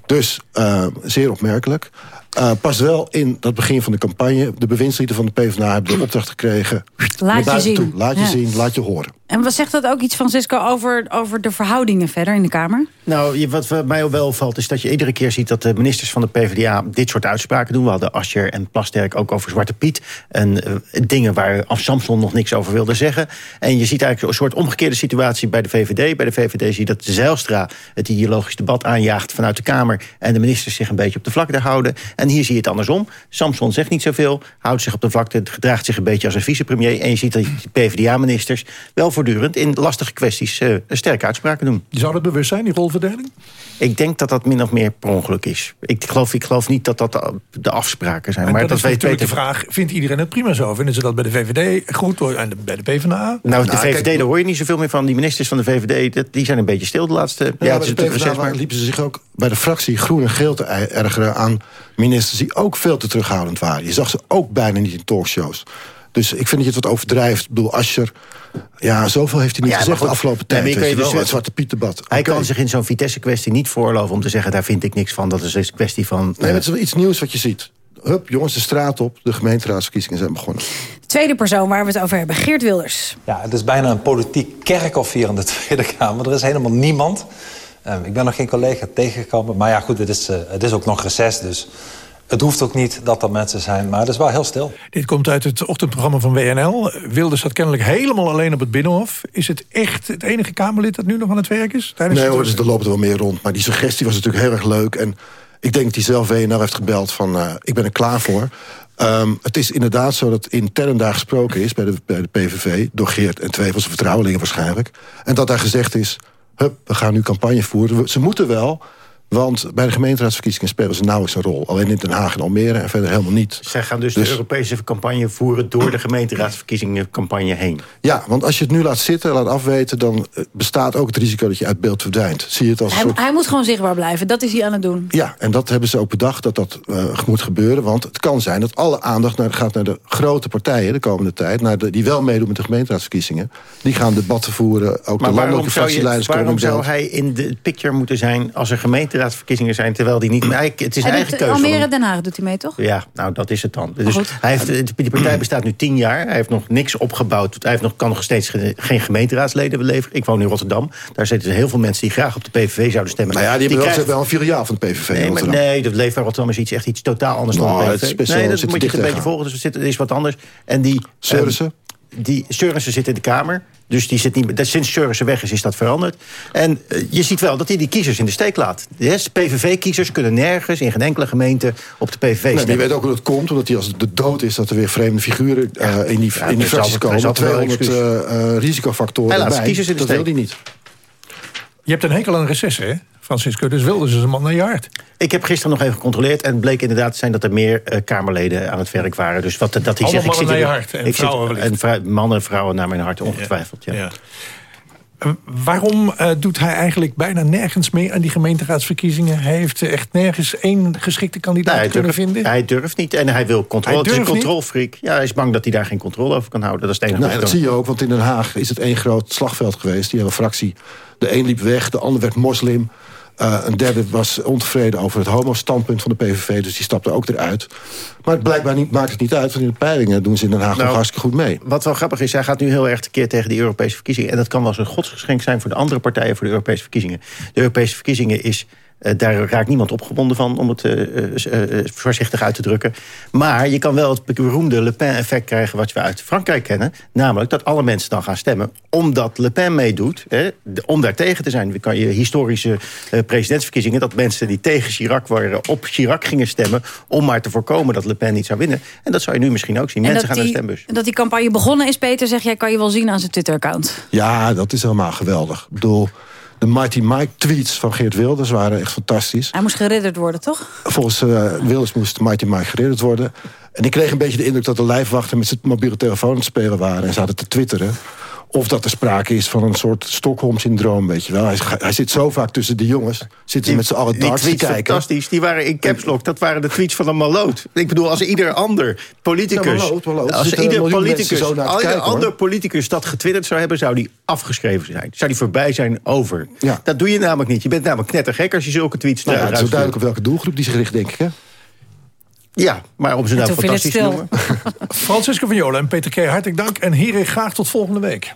S19: Dus uh, zeer opmerkelijk. Uh, pas wel in dat begin van de campagne. De bewindslieden van de PvdA hebben de opdracht gekregen.
S3: Laat je zien.
S19: Toe. Laat je ja. zien, laat je horen.
S3: En wat zegt dat ook iets, Francisco, over, over de verhoudingen verder in de Kamer?
S22: Nou, wat mij wel opvalt is dat je iedere keer ziet... dat de ministers van de PvdA dit soort uitspraken doen. We hadden Ascher en Plasterk ook over Zwarte Piet. En uh, dingen waar Af Samson nog niks over wilde zeggen. En je ziet eigenlijk een soort omgekeerde situatie bij de VVD. Bij de VVD zie je dat Zijlstra het ideologisch debat aanjaagt vanuit de Kamer... en de ministers zich een beetje op de vlakte houden. En hier zie je het andersom. Samson zegt niet zoveel, houdt zich op de vlakte... gedraagt zich een beetje als een vicepremier. En je ziet dat de PvdA-ministers wel voortdurend in lastige kwesties uh, sterke uitspraken doen.
S2: Zou dat bewust zijn, die rolverdeling?
S22: Ik denk dat dat min of meer per ongeluk is. Ik geloof, ik geloof niet dat dat de afspraken zijn.
S2: En
S22: maar
S2: dat,
S22: dat
S2: is weet, natuurlijk de vraag, vindt iedereen het prima zo? Vinden ze dat bij de VVD goed en bij de PvdA?
S22: Nou, de nou, VVD, kijk, daar hoor je niet zoveel meer van. Die ministers van de VVD, die zijn een beetje stil de laatste... Ja,
S19: ja bij de PvdA maar... liepen ze zich ook bij de fractie groen en geel te ergeren aan ministers... die ook veel te terughoudend waren. Je zag ze ook bijna niet in talkshows. Dus ik vind dat je het wat overdrijft. Ik bedoel, Ascher... Ja, zoveel heeft hij niet ja, gezegd de afgelopen tijd. Nee, weet wel, het Zwarte Piet debat.
S22: Hij okay. kan zich in zo'n Vitesse-kwestie niet voorloven om te zeggen... daar vind ik niks van, dat is een kwestie van...
S19: Nee, uh... het is wel iets nieuws wat je ziet. Hup, jongens, de straat op. De gemeenteraadsverkiezingen zijn begonnen.
S3: De tweede persoon waar we het over hebben, Geert Wilders.
S23: Ja, het is bijna een politiek kerkhof hier in de [LAUGHS] Tweede Kamer. Er is helemaal niemand. Uh, ik ben nog geen collega tegengekomen. Maar ja, goed, het is, uh, het is ook nog reces, dus... Het hoeft ook niet dat er mensen zijn, maar het is wel heel stil.
S2: Dit komt uit het ochtendprogramma van WNL. Wilders zat kennelijk helemaal alleen op het Binnenhof. Is het echt het enige Kamerlid dat nu nog aan het werk is?
S19: Nee hoor, dus er lopen er wel meer rond. Maar die suggestie was natuurlijk heel erg leuk. En ik denk dat hij zelf WNL heeft gebeld van... Uh, ik ben er klaar voor. Um, het is inderdaad zo dat intern daar gesproken is bij de, bij de PVV... door Geert en twee van zijn vertrouwelingen waarschijnlijk. En dat daar gezegd is, hup, we gaan nu campagne voeren. Ze moeten wel Want bij de gemeenteraadsverkiezingen spelen ze nauwelijks een rol. Alleen in Den Haag en Almere en verder helemaal niet.
S22: Zij gaan dus, de Europese campagne voeren... door de gemeenteraadsverkiezingencampagne heen.
S19: Ja, want als je het nu laat zitten, laat afweten... dan eh, bestaat ook het risico dat je uit beeld verdwijnt. Zie je het als
S3: Hij,
S19: soort...
S3: hij moet gewoon zichtbaar blijven. Dat is hij aan het doen.
S19: Ja, en dat hebben ze ook bedacht dat dat eh, moet gebeuren. Want het kan zijn dat alle aandacht naar, gaat naar de grote partijen de komende tijd. Naar de, die wel meedoen met de gemeenteraadsverkiezingen. Die gaan debatten voeren. Ook de
S22: Maar
S19: landelijke
S22: zou, je,
S19: fractieleiders komen
S22: waarom zou hij in de picture moeten zijn... als er gemeenteraadsverkiezingen zijn... terwijl die niet... Hij, het is een
S3: Hij
S22: eigen
S3: doet,
S22: keuze. van
S3: Almere. Den Haag doet hij mee, toch?
S22: Ja, nou dat is het dan. Dus
S3: goed.
S22: hij heeft, die partij bestaat nu tien jaar. Hij heeft nog niks opgebouwd. Hij heeft nog, kan nog steeds ge- geen gemeenteraadsleden leveren. Ik woon in Rotterdam. Daar zitten heel veel mensen die graag op de PVV zouden stemmen.
S19: Nou ja, die hebben wel,
S22: krijgen-
S19: wel een filiaal van de PVV. in
S22: Nee, maar,
S19: Rotterdam.
S22: nee, dat Leefbaar Rotterdam is iets, echt iets totaal anders
S19: Nou,
S22: dan de
S19: het
S22: PVV.
S19: is best
S22: nee, dat moet
S19: er
S22: je een beetje volgen. Dus het is wat anders. En die...
S19: Seurissen?
S22: ehm, die Seurissen zit in de Kamer. Dus die zit niet, dat, sinds Seurissen weg is, is dat veranderd. En eh, je ziet wel dat hij die kiezers in de steek laat. De PVV-kiezers kunnen nergens in geen enkele gemeente op de PVV
S19: Nee, maar je
S22: stemmen.
S19: weet ook hoe dat komt, omdat hij als de dood is... dat er weer vreemde figuren eh, in die,
S22: Ja,
S19: in die fracties komen.
S22: zal
S19: Met
S22: wel
S19: 200
S22: excuus.
S19: eh, eh, risicofactoren
S22: Hij laat kiezers in de
S19: dat wil
S22: steek.
S19: hij niet.
S2: Je hebt een hekel aan recessen, hè, Francisco? Dus wilde ze een man naar je hart.
S22: Ik heb gisteren nog even gecontroleerd en het bleek inderdaad te zijn dat er meer eh, Kamerleden aan het werk waren. Dus wat, dat hij zegt, ik zit
S2: naar je hart en
S22: zit-
S2: vrouwen
S22: en vrou- mannen en vrouwen naar mijn hart, ongetwijfeld. Ja.
S2: Ja. Eh, Waarom eh, doet hij eigenlijk bijna nergens mee aan die gemeenteraadsverkiezingen? Hij heeft echt nergens één geschikte kandidaat
S22: Nou,
S2: kunnen vinden.
S22: hij durft niet en hij wil controle.
S2: Hij
S22: Het is een
S2: durft niet?
S22: controlfreak. Ja, hij is bang dat hij daar geen controle over kan houden. Dat is het enige
S19: Nou, dat zie je ook, want in Den Haag is het één groot slagveld geweest. Die hele fractie. De een liep weg, de ander werd moslim. Eh, een derde was ontevreden over het homo-standpunt van de PVV. Dus die stapte ook eruit. Maar blijkbaar niet, maakt het niet uit, want in de peilingen doen ze in Den Haag
S22: Nou,
S19: nog hartstikke goed mee.
S22: Wat wel grappig is, hij gaat nu heel erg tekeer tegen die Europese verkiezingen. En dat kan wel eens een godsgeschenk zijn voor de andere partijen voor de Europese verkiezingen. De Europese verkiezingen is. Eh, daar raakt niemand opgewonden van, om het eh, eh, voorzichtig uit te drukken. Maar je kan wel het beroemde Le Pen-effect krijgen... wat we uit Frankrijk kennen. Namelijk dat alle mensen dan gaan stemmen omdat Le Pen meedoet. Hè, om daar tegen te zijn. Dan kan je historische eh, presidentsverkiezingen... dat mensen die tegen Chirac waren op Chirac gingen stemmen... om maar te voorkomen dat Le Pen niet zou winnen. En dat zou je nu misschien ook zien.
S3: En
S22: Mensen gaan naar de stembus.
S3: dat die campagne begonnen is, Peter, zeg jij, kan je wel zien aan zijn Twitter-account.
S19: Ja, dat is helemaal geweldig. Ik bedoel, de Mighty Mike tweets van Geert Wilders waren echt fantastisch.
S3: Hij moest geridderd worden, toch?
S19: Volgens eh, Wilders moest Mighty Mike geredderd worden. En ik kreeg een beetje de indruk dat de lijfwachten... met zijn mobiele telefoon aan het spelen waren en zaten te twitteren. Of dat er sprake is van een soort Stockholm-syndroom, weet je wel. Hij, hij zit zo vaak tussen de jongens. Zitten ze met z'n allen darts te kijken.
S22: fantastisch. Die waren in caps lock. Dat waren de tweets van een maloot. Ik bedoel, als ieder ander politicus...
S19: Maloot, maloot. Er
S22: Als ieder politicus,
S19: zo naar hoor.
S22: ander politicus dat getwitterd zou hebben... zou die afgeschreven zijn. Zou die voorbij zijn over.
S19: Ja.
S22: Dat doe je namelijk niet. Je bent namelijk knettergek als je zulke tweets
S19: Nou ja, het is duidelijk op welke doelgroep die zich richt, denk ik. Hè?
S22: Ja, maar om ze nou fantastisch te noemen. [LAUGHS]
S2: Francisco van Jolen en Peter K. hartelijk dank. En hierin graag tot volgende week.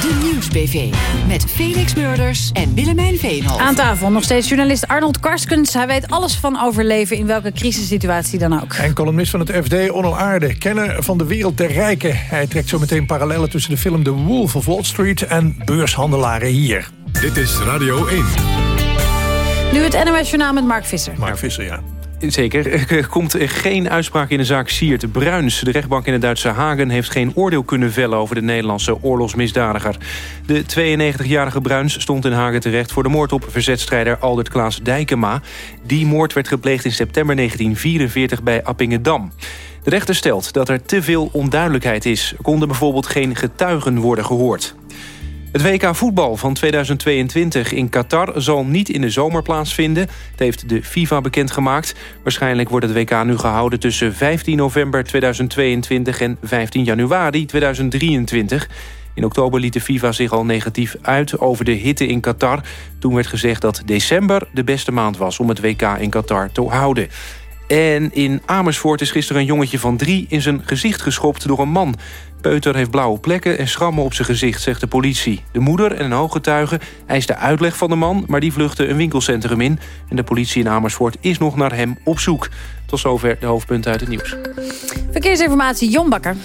S13: De Nieuwsbv. Met Felix Murders en Willemijn Veenhoff.
S3: Aan tafel nog steeds journalist Arnold Karskens. Hij weet alles van overleven in welke crisissituatie dan ook.
S2: En columnist van het FD, Onno Aarde. Kenner van de wereld der rijken. Hij trekt zo meteen parallellen tussen de film The Wolf of Wall Street... en beurshandelaren hier.
S1: Dit is Radio 1.
S3: Nu het NOS Journaal met Mark Visser.
S2: Mark Visser, ja.
S17: Zeker. Er komt geen uitspraak in de zaak Siert Bruins. De rechtbank in het Duitse Hagen heeft geen oordeel kunnen vellen... over de Nederlandse oorlogsmisdadiger. De 92-jarige Bruins stond in Hagen terecht... voor de moord op verzetstrijder Aldert Klaas Dijkema. Die moord werd gepleegd in september 1944 bij Appingedam. De rechter stelt dat er te veel onduidelijkheid is. Er konden bijvoorbeeld geen getuigen worden gehoord. Het WK voetbal van 2022 in Qatar zal niet in de zomer plaatsvinden. Dat heeft de FIFA bekendgemaakt. Waarschijnlijk wordt het WK nu gehouden tussen 15 november 2022 en 15 januari 2023. In oktober liet de FIFA zich al negatief uit over de hitte in Qatar. Toen werd gezegd dat december de beste maand was om het WK in Qatar te houden. En in Amersfoort is gisteren een jongetje van drie in zijn gezicht geschopt door een man. Peuter heeft blauwe plekken en schrammen op zijn gezicht, zegt de politie. De moeder en een ooggetuige eisten uitleg van de man... maar die vluchtte een winkelcentrum in. En de politie in Amersfoort is nog naar hem op zoek. Tot zover de hoofdpunten uit het nieuws.
S3: Verkeersinformatie, Jon Bakker.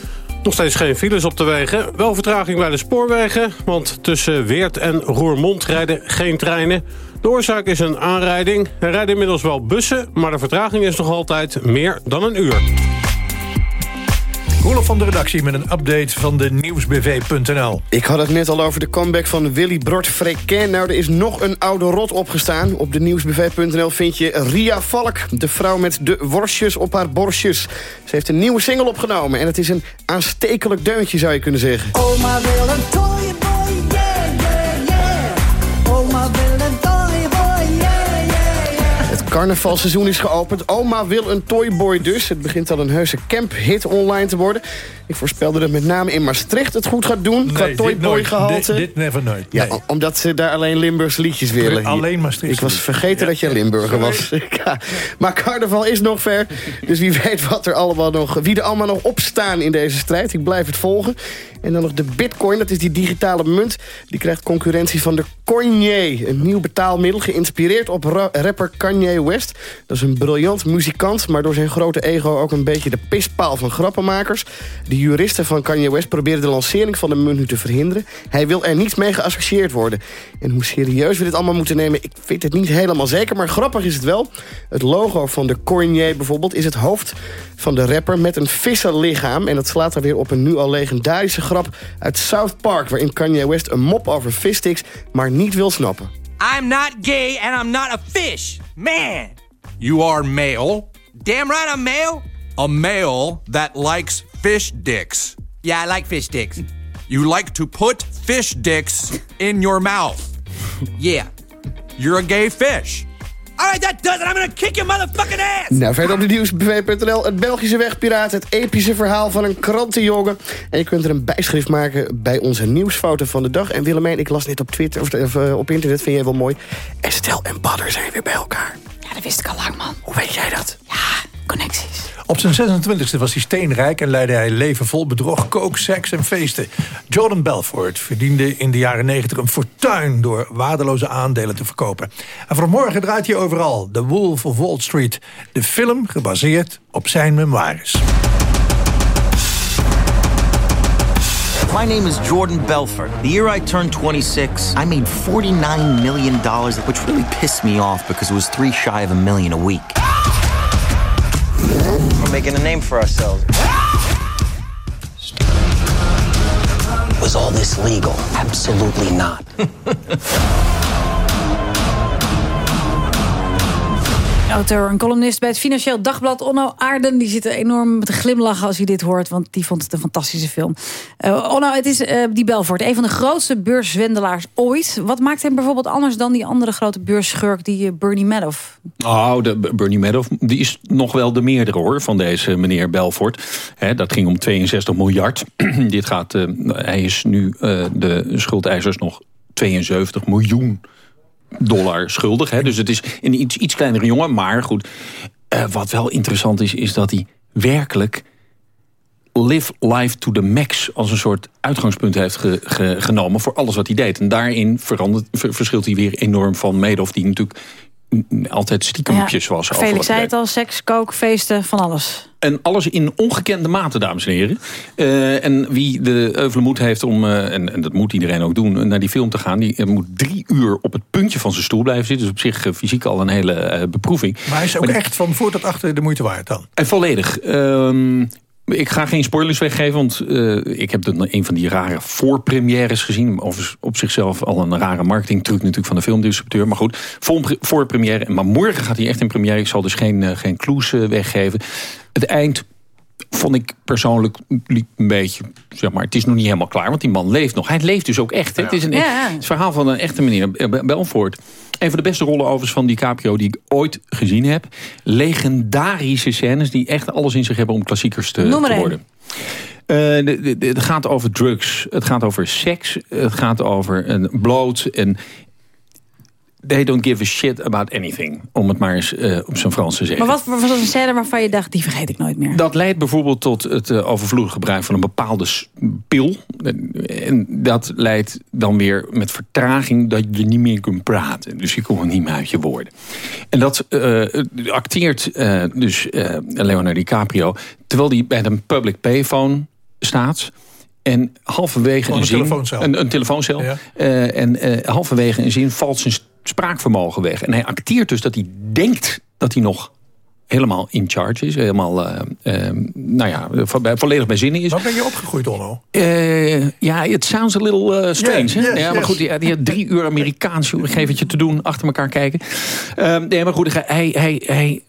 S8: Nog steeds geen files op de wegen. Wel vertraging bij de spoorwegen. Want tussen Weert en Roermond rijden geen treinen. De oorzaak is een aanrijding. Er rijden inmiddels wel bussen, maar de vertraging is nog altijd meer dan een uur.
S2: Van de redactie met een update van de nieuwsbv.nl.
S14: Ik had het net al over de comeback van Willy Brod Frequin. Nou, er is nog een oude rot opgestaan. Op de nieuwsbv.nl vind je Ria Valk. De vrouw met de worstjes op haar borstjes. Ze heeft een nieuwe single opgenomen. En het is een aanstekelijk deuntje, zou je kunnen zeggen.
S24: Oma wil een toy
S14: carnavalseizoen is geopend. Oma wil een toyboy dus. Het begint al een heuse camp-hit online te worden. Ik voorspelde dat met name in Maastricht het goed gaat doen. qua
S2: Nee,
S14: toyboy-gehalte.
S2: Dit, dit never nooit.
S14: Ja,
S2: Nee.
S14: omdat ze daar alleen Limburgse liedjes willen.
S2: Alleen Maastrichtse
S14: Ik was vergeten dat je Limburger was. [LAUGHS] Ja. Maar carnaval is nog ver. Dus wie weet wat er allemaal nog, wie er allemaal nog opstaan in deze strijd. Ik blijf het volgen. En dan nog de bitcoin, dat is die digitale munt. Die krijgt concurrentie van de Kanye. Een nieuw betaalmiddel geïnspireerd op ra- rapper Kanye West. Dat is een briljant muzikant, maar door zijn grote ego ook een beetje de pispaal van grappenmakers. De juristen van Kanye West proberen de lancering van de munt nu te verhinderen. Hij wil er niet mee geassocieerd worden. En hoe serieus we dit allemaal moeten nemen, ik vind het niet helemaal zeker. Maar grappig is het wel. Het logo van de Kanye bijvoorbeeld is het hoofd van de rapper met een vissenlichaam. En dat slaat er weer op een nu al legendarische grap uit South Park... waarin Kanye West een mop over fissticks maar niet wil snappen.
S25: I'm not gay and I'm not a fish. Man, you are male. Damn right I'm male. A male that likes fish dicks. Yeah, I like fish dicks. You like to put fish dicks in your mouth. Yeah, you're a gay fish. All right, that does it. I'm gonna kick your motherfucking ass.
S14: Nou, verder op de nieuwsbv.nl. Het Belgische wegpiraat. Het epische verhaal van een krantenjongen. En je kunt er een bijschrift maken bij onze nieuwsfoto van de dag. En Willemijn, ik las net op Twitter of, of, eh, op internet, vind jij wel mooi. Estelle en Badder zijn weer bij elkaar.
S3: Ja, dat wist ik al lang, man.
S14: Hoe weet jij dat?
S3: Connecties.
S2: Op zijn 26e was hij steenrijk en leidde hij leven vol bedrog, kook, seks en feesten. Jordan Belfort verdiende in de jaren 90 een fortuin door waardeloze aandelen te verkopen. En vanmorgen draait hij overal The Wolf of Wall Street, de film gebaseerd op zijn memoires.
S26: My name is Jordan Belfort. The year I turned 26, I made $49 million, which really pissed me off because it was three shy of a million a week. Making a name for ourselves. Was all this legal? Absolutely not. [LAUGHS]
S3: Auteur en columnist bij het Financieel Dagblad Onno Aarden. Die zit enorm te glimlachen als hij dit hoort. Want die vond het een fantastische film. Eh, Onno, het is eh, die Belfort. Een van de grootste beurszwendelaars ooit. Wat maakt hem bijvoorbeeld anders dan die andere grote beursschurk... die eh, Bernie Madoff?
S12: Oh, de Bernie Madoff die is nog wel de meerdere hoor van deze meneer Belfort. Dat ging om 62 miljard. [CLEARS THROAT] Dit gaat, hij is nu de schuldeisers nog 72 miljoen dollar schuldig. Hè. Dus het is een iets, iets kleinere jongen. Maar goed, eh, wat wel interessant is, is dat hij werkelijk live life to the max als een soort uitgangspunt heeft ge- ge- genomen voor alles wat hij deed. En daarin verandert, ver- verschilt hij weer enorm van Madoff, die natuurlijk altijd stiekempjes was. over wat
S3: Felix zei het al, seks, kook, feesten, van alles.
S12: En alles in ongekende mate, dames en heren. Eh, en wie de euvele moed heeft om, eh, en, en dat moet iedereen ook doen... naar die film te gaan, die eh, moet drie uur op het puntje van zijn stoel blijven zitten. Dus op zich fysiek al een hele beproeving.
S2: Maar hij is ook echt van voor tot achter de moeite waard dan.
S12: en volledig. Ehm, ik ga geen spoilers weggeven, want ik heb de- een van die rare voorpremières gezien. Of op zichzelf al een rare marketingtruc natuurlijk van de filmdistributeur. Maar goed, voor, voorpremière. Maar morgen gaat hij echt in première. Ik zal dus geen, geen clues weggeven. Het eind vond ik persoonlijk liep een beetje, zeg maar, het is nog niet helemaal klaar, want die man leeft nog. Hij leeft dus ook echt. hè. Het is een
S3: Ja, ja.
S12: het verhaal van een echte meneer eh, Belfort. Een van de beste rollen overigens van DiCaprio die ik ooit gezien heb. Legendarische scènes die echt alles in zich hebben om klassiekers te,
S3: Noem maar
S12: te
S3: één.
S12: worden. Eh, de- de- de- het gaat over drugs, het gaat over seks, het gaat over een bloot en they don't give a shit about anything, om het maar eens eh, op zijn Frans te zeggen.
S3: Maar wat was een scène waarvan je dacht, die vergeet ik nooit meer?
S12: Dat leidt bijvoorbeeld tot het eh, overvloedig gebruik van een bepaalde pil. En dat leidt dan weer met vertraging dat je niet meer kunt praten. Dus je komt niet meer uit je woorden. En dat eh, acteert eh, dus eh, Leonardo DiCaprio... terwijl hij bij een public payphone staat... En halverwege een,
S2: een
S12: zin,
S2: telefooncel.
S12: Een, een telefooncel.
S2: Ja.
S12: Eh, en eh, halverwege een zin valt zijn spraakvermogen weg. En hij acteert dus dat hij denkt dat hij nog helemaal in charge is. Helemaal, eh, eh, nou ja, vo- volledig bij zinnen is.
S2: Waar ben je opgegroeid, Onno?
S12: Eh, ja, it sounds a little strange.
S2: Yes,
S12: hè?
S2: yes,
S12: ja, maar
S2: yes.
S12: goed, die, die had drie uur Amerikaans. je te doen, achter elkaar kijken. Ehm, nee, maar goed, hij, hij, hij,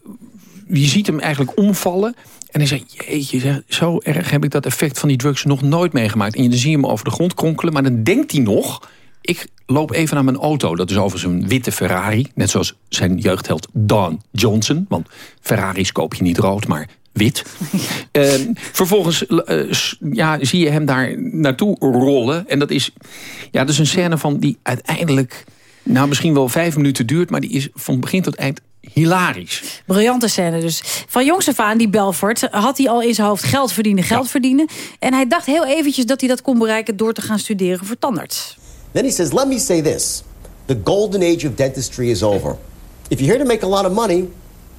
S12: je ziet hem eigenlijk omvallen. En hij zegt, jeetje, zo erg heb ik dat effect van die drugs nog nooit meegemaakt. En dan zie je hem over de grond kronkelen. Maar dan denkt hij nog, ik loop even naar mijn auto. Dat is overigens een witte Ferrari. Net zoals zijn jeugdheld Don Johnson. Want Ferraris koop je niet rood, maar wit. [LAUGHS] Ehm, vervolgens eh, ja, zie je hem daar naartoe rollen. En dat is, ja, dat is een scène van die uiteindelijk... nou, misschien wel vijf minuten duurt... maar die is van begin tot eind hilarisch.
S3: Briljante scène dus. Van jongs af aan, die Belfort, had hij al in zijn hoofd geld verdienen, geld verdienen. En hij dacht heel eventjes dat hij dat kon bereiken door te gaan studeren voor tandarts.
S27: Then he says, Let me say this the golden age of dentistry is over. If you're here to make a lot of money,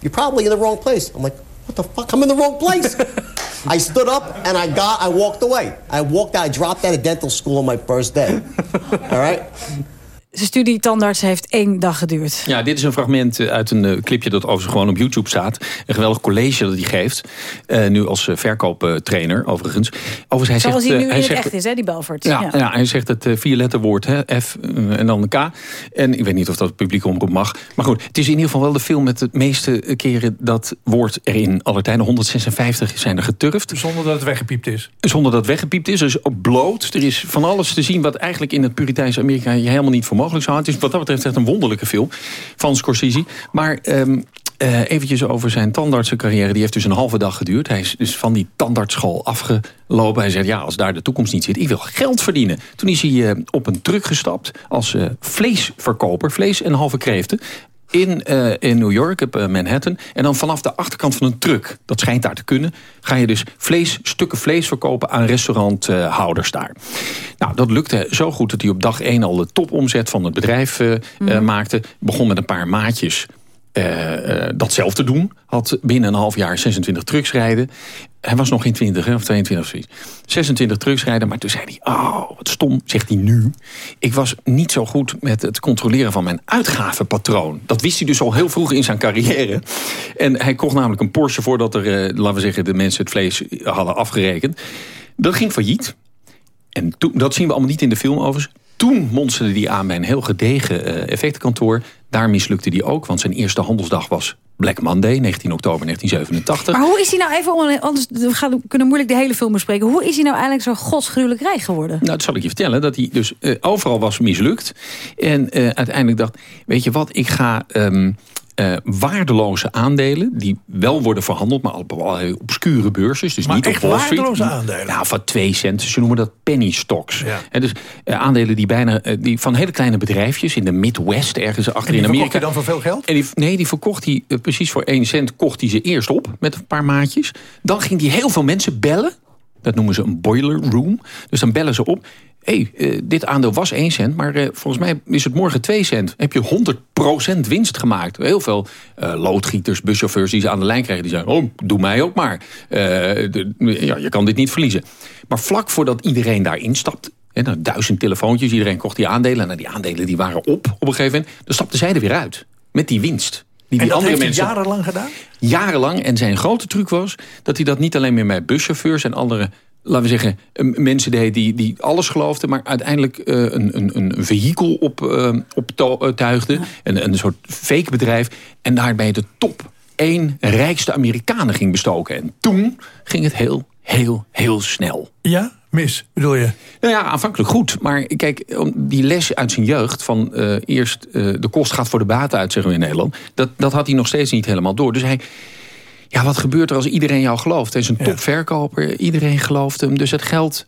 S27: you're probably in the wrong place. I'm like, What the fuck? I'm in the wrong place. [LAUGHS] I stood up and I got, I walked away. I walked out, I dropped out of dental school on my first day. All right?
S3: Zijn studie tandarts heeft één dag geduurd.
S12: Ja, dit is een fragment eh, uit een eh, clipje dat overigens gewoon op YouTube staat. Een geweldig college dat hij geeft. Eh, nu als verkooptrainer, overigens. Overigens, hij
S3: Zoals
S12: zegt,
S3: hij nu in het
S12: zegt,
S3: echt is, hè, die Belfort.
S12: Ja, ja. hij zegt het vierletterwoord, hè, F en dan een K. En ik weet niet of dat het publiek omroep mag. Maar goed, het is in ieder geval wel de film met de meeste keren dat woord erin. Aller tijden 156 zijn er geturfd.
S2: Zonder dat het weggepiept is.
S12: Zonder dat het weggepiept is. Dus ook bloot. Er is van alles te zien wat eigenlijk in het Puriteinse Amerika je helemaal niet voor mogelijk. Het is wat dat betreft echt een wonderlijke film van Scorsese. Maar eh, eventjes over zijn tandartsencarrière. Die heeft dus een halve dag geduurd. Hij is dus van die tandartsschool afgelopen. Hij zegt, ja, als daar de toekomst niet zit, ik wil geld verdienen. Toen is hij eh, op een truck gestapt als eh, vleesverkoper. Vlees en halve kreeften. In, eh, in New York, op eh, Manhattan. En dan vanaf de achterkant van een truck, dat schijnt daar te kunnen... ga je dus vlees, stukken vlees verkopen aan restauranthouders daar. Nou, dat lukte zo goed dat hij op dag 1 al de topomzet van het bedrijf eh, eh, maakte. Begon met een paar maatjes eh, dat zelf te doen. Had binnen een half jaar 26 trucks rijden. Hij was nog geen 20 hè, of 22 of zoiets. 26 trucks rijden, maar toen zei hij... Oh, wat stom, zegt hij nu. Ik was niet zo goed met het controleren van mijn uitgavenpatroon. Dat wist hij dus al heel vroeg in zijn carrière. En hij kocht namelijk een Porsche voordat er, eh, laten we zeggen... de mensen het vlees hadden afgerekend. Dat ging failliet. En toen, dat zien we allemaal niet in de film overigens. Toen monsterde hij aan bij een heel gedegen eh, effectenkantoor. Daar mislukte hij ook, want zijn eerste handelsdag was Black Monday, 19 oktober 1987.
S3: Maar hoe is hij nou even, anders we gaan, we kunnen moeilijk de hele film bespreken. Hoe is hij nou eigenlijk zo godsgruwelijk rijk geworden?
S12: Nou, dat zal ik je vertellen. Dat hij dus eh, overal was mislukt. En eh, uiteindelijk dacht, weet je wat, ik ga ehm, eh, waardeloze aandelen... die wel worden verhandeld, maar op allerlei obscure beurzen. Dus
S2: Maar
S12: niet
S2: echt
S12: op Wall Street.
S2: waardeloze aandelen?
S12: Ja, van twee cent. Ze noemen dat penny stocks. Hè, dus eh, aandelen die bijna eh, die van hele kleine bedrijfjes... in de Midwest, ergens achter
S2: En
S12: in
S2: verkocht
S12: Amerika.
S2: hij dan voor veel geld?
S12: En die, nee, die verkocht hij precies voor één cent. Kocht hij ze eerst op met een paar maatjes. Dan ging hij heel veel mensen bellen. Dat noemen ze een boiler room. Dus dan bellen ze op. Hé, hey, eh, dit aandeel was 1 cent, maar eh, volgens mij is het morgen 2 cent. Heb je 100% winst gemaakt. Heel veel eh, loodgieters, buschauffeurs die ze aan de lijn krijgen... die zeggen, oh, doe mij ook maar. Ja, je kan dit niet verliezen. Maar vlak voordat iedereen daar instapt... Hè, nou, duizend telefoontjes, iedereen kocht die aandelen... en nou, die aandelen die waren op op een gegeven moment... dan stapten zij er weer uit met die winst. Die
S2: En
S12: die
S2: dat
S12: andere
S2: heeft hij
S12: mensen
S2: jarenlang gedaan?
S12: jarenlang. En zijn grote truc was dat hij dat niet alleen meer met buschauffeurs en andere, laten we zeggen, mensen deed die, die alles geloofden, maar uiteindelijk eh, een, een, een vehikel op, eh, optuigde. Een, een soort fake bedrijf. En daarbij de top één rijkste Amerikanen ging bestoken. En toen ging het heel, heel, heel snel.
S2: Ja, mis, bedoel je?
S12: Nou ja, aanvankelijk goed. Maar kijk, die les uit zijn jeugd... van eh, eerst eh, de kost gaat voor de baat uit, zeggen we in Nederland... Dat, dat had hij nog steeds niet helemaal door. Dus hij... Ja, wat gebeurt er als iedereen jou gelooft? Hij is een topverkoper, iedereen gelooft hem. Dus het geld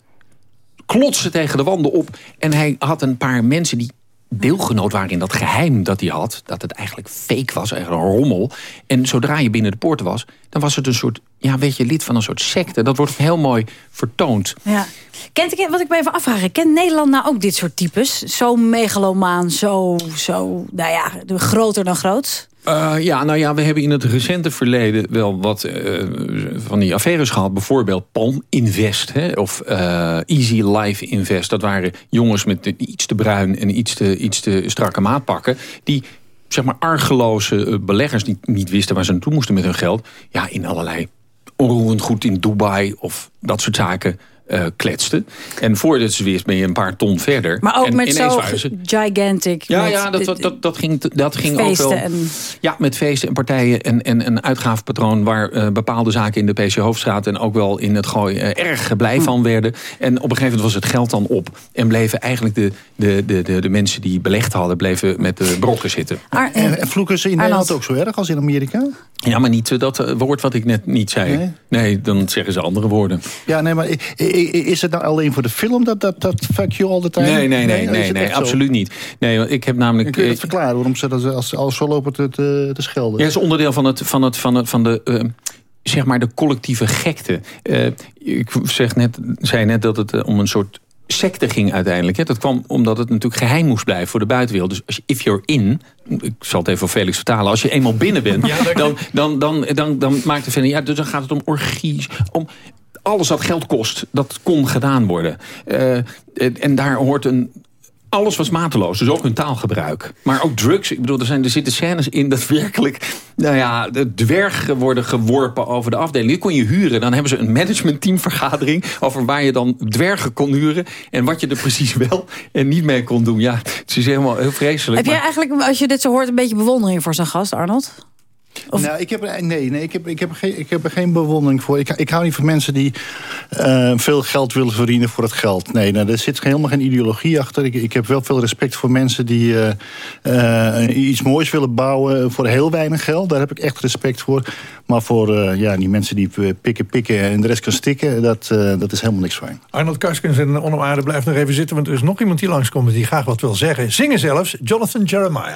S12: klotste tegen de wanden op. En hij had een paar mensen die deelgenoot waren in dat geheim dat hij had. Dat het eigenlijk fake was, eigenlijk een rommel. En zodra je binnen de poorten was, dan was het een soort... ja, weet je, lid van een soort secte. Dat wordt heel mooi vertoond.
S3: Ja. Kent, ik- wat ik me even afvraag, kent Nederland nou ook dit soort types? Zo megalomaan, zo, zo nou ja, groter dan groot?
S12: Uh, ja, nou ja, we hebben in het recente verleden wel wat uh, van die affaires gehad. Bijvoorbeeld Palm Invest hè, of uh, Easy Life Invest. Dat waren jongens met iets te bruin en iets te, iets te strakke maatpakken. Die zeg maar argeloze eh, beleggers... die niet wisten waar ze naartoe moesten met hun geld... ja, in allerlei onroerend goed in Dubai of dat soort zaken eh kletsten. En voordat ze wist ben je een paar ton verder.
S3: Maar ook
S12: en
S3: met zo
S12: ze-
S3: gigantic.
S12: ja,
S3: met
S12: ja dat, dat, dat, dat ging, dat ging ook
S3: feesten
S12: wel.
S3: en-
S12: Ja, met feesten en partijen en, en een uitgavenpatroon... waar eh, bepaalde zaken in de PC Hoofdstraat en ook wel in het gooi eh, erg blij
S3: Hm.
S12: van werden. En op een gegeven moment was het geld dan op. En bleven eigenlijk de, de, de, de, de mensen die belegd hadden... bleven met de brokken zitten.
S22: En, en vloeken ze in Nederland ook zo erg als in Amerika?
S12: Ja, maar niet eh, dat eh, woord wat ik net niet zei.
S22: Nee?
S12: Nee, dan zeggen ze andere woorden.
S22: Ja, nee, maar is het nou alleen voor de film dat, dat, dat fuck you all the time?
S12: Nee, nee, nee, nee,
S22: het
S12: nee,
S22: zo?
S12: absoluut niet. Nee, want ik heb namelijk...
S22: En kun je dat
S12: eh,
S22: verklaren waarom ze dat als, als zo lopen te, te, schelden?
S12: Ja, het is onderdeel van, het, van, het, van, het, van de, zeg maar de collectieve gekte. Ik zeg net, zei net dat het om een soort secte ging uiteindelijk. Hè. Dat kwam omdat het natuurlijk geheim moest blijven voor de buitenwereld. Dus als je, if you're in, ik zal het even voor Felix vertalen... als je eenmaal binnen bent, [LAUGHS] dan, dan, dan, dan, dan maakt het verder... Ja, dus dan gaat het om orgies, om alles wat geld kost, dat kon gedaan worden. Eh, en daar hoort een alles was mateloos, dus ook hun taalgebruik. Maar ook drugs. Ik bedoel, er, zijn, er zitten scènes in dat werkelijk... Nou ja, de dwergen worden geworpen over de afdeling. Die kon je huren. Dan hebben ze een managementteamvergadering... over waar je dan dwergen kon huren... en wat je er precies wel en niet mee kon doen. Ja, het is helemaal heel vreselijk.
S3: Heb jij eigenlijk, als je dit zo hoort, een beetje bewondering voor zo'n gast, Arnold?
S22: Nou, ik heb, er- nee, nee ik, heb, ik, heb er geen, ik heb er geen bewondering voor. Ik, ik hou niet van mensen die eh, veel geld willen verdienen voor het geld. Nee, nou, er zit helemaal geen ideologie achter. Ik, ik heb wel veel respect voor mensen die eh, eh, iets moois willen bouwen voor heel weinig geld. Daar heb ik echt respect voor. Maar voor eh, ja, die mensen die pikken, pikken en de rest kan stikken... dat, eh, dat is helemaal niks fijn.
S2: Arnold Karskens en Onno Aarde blijft nog even zitten... want er is nog iemand die langskomt die graag wat wil zeggen. Zingen zelfs, Jonathan Jeremiah.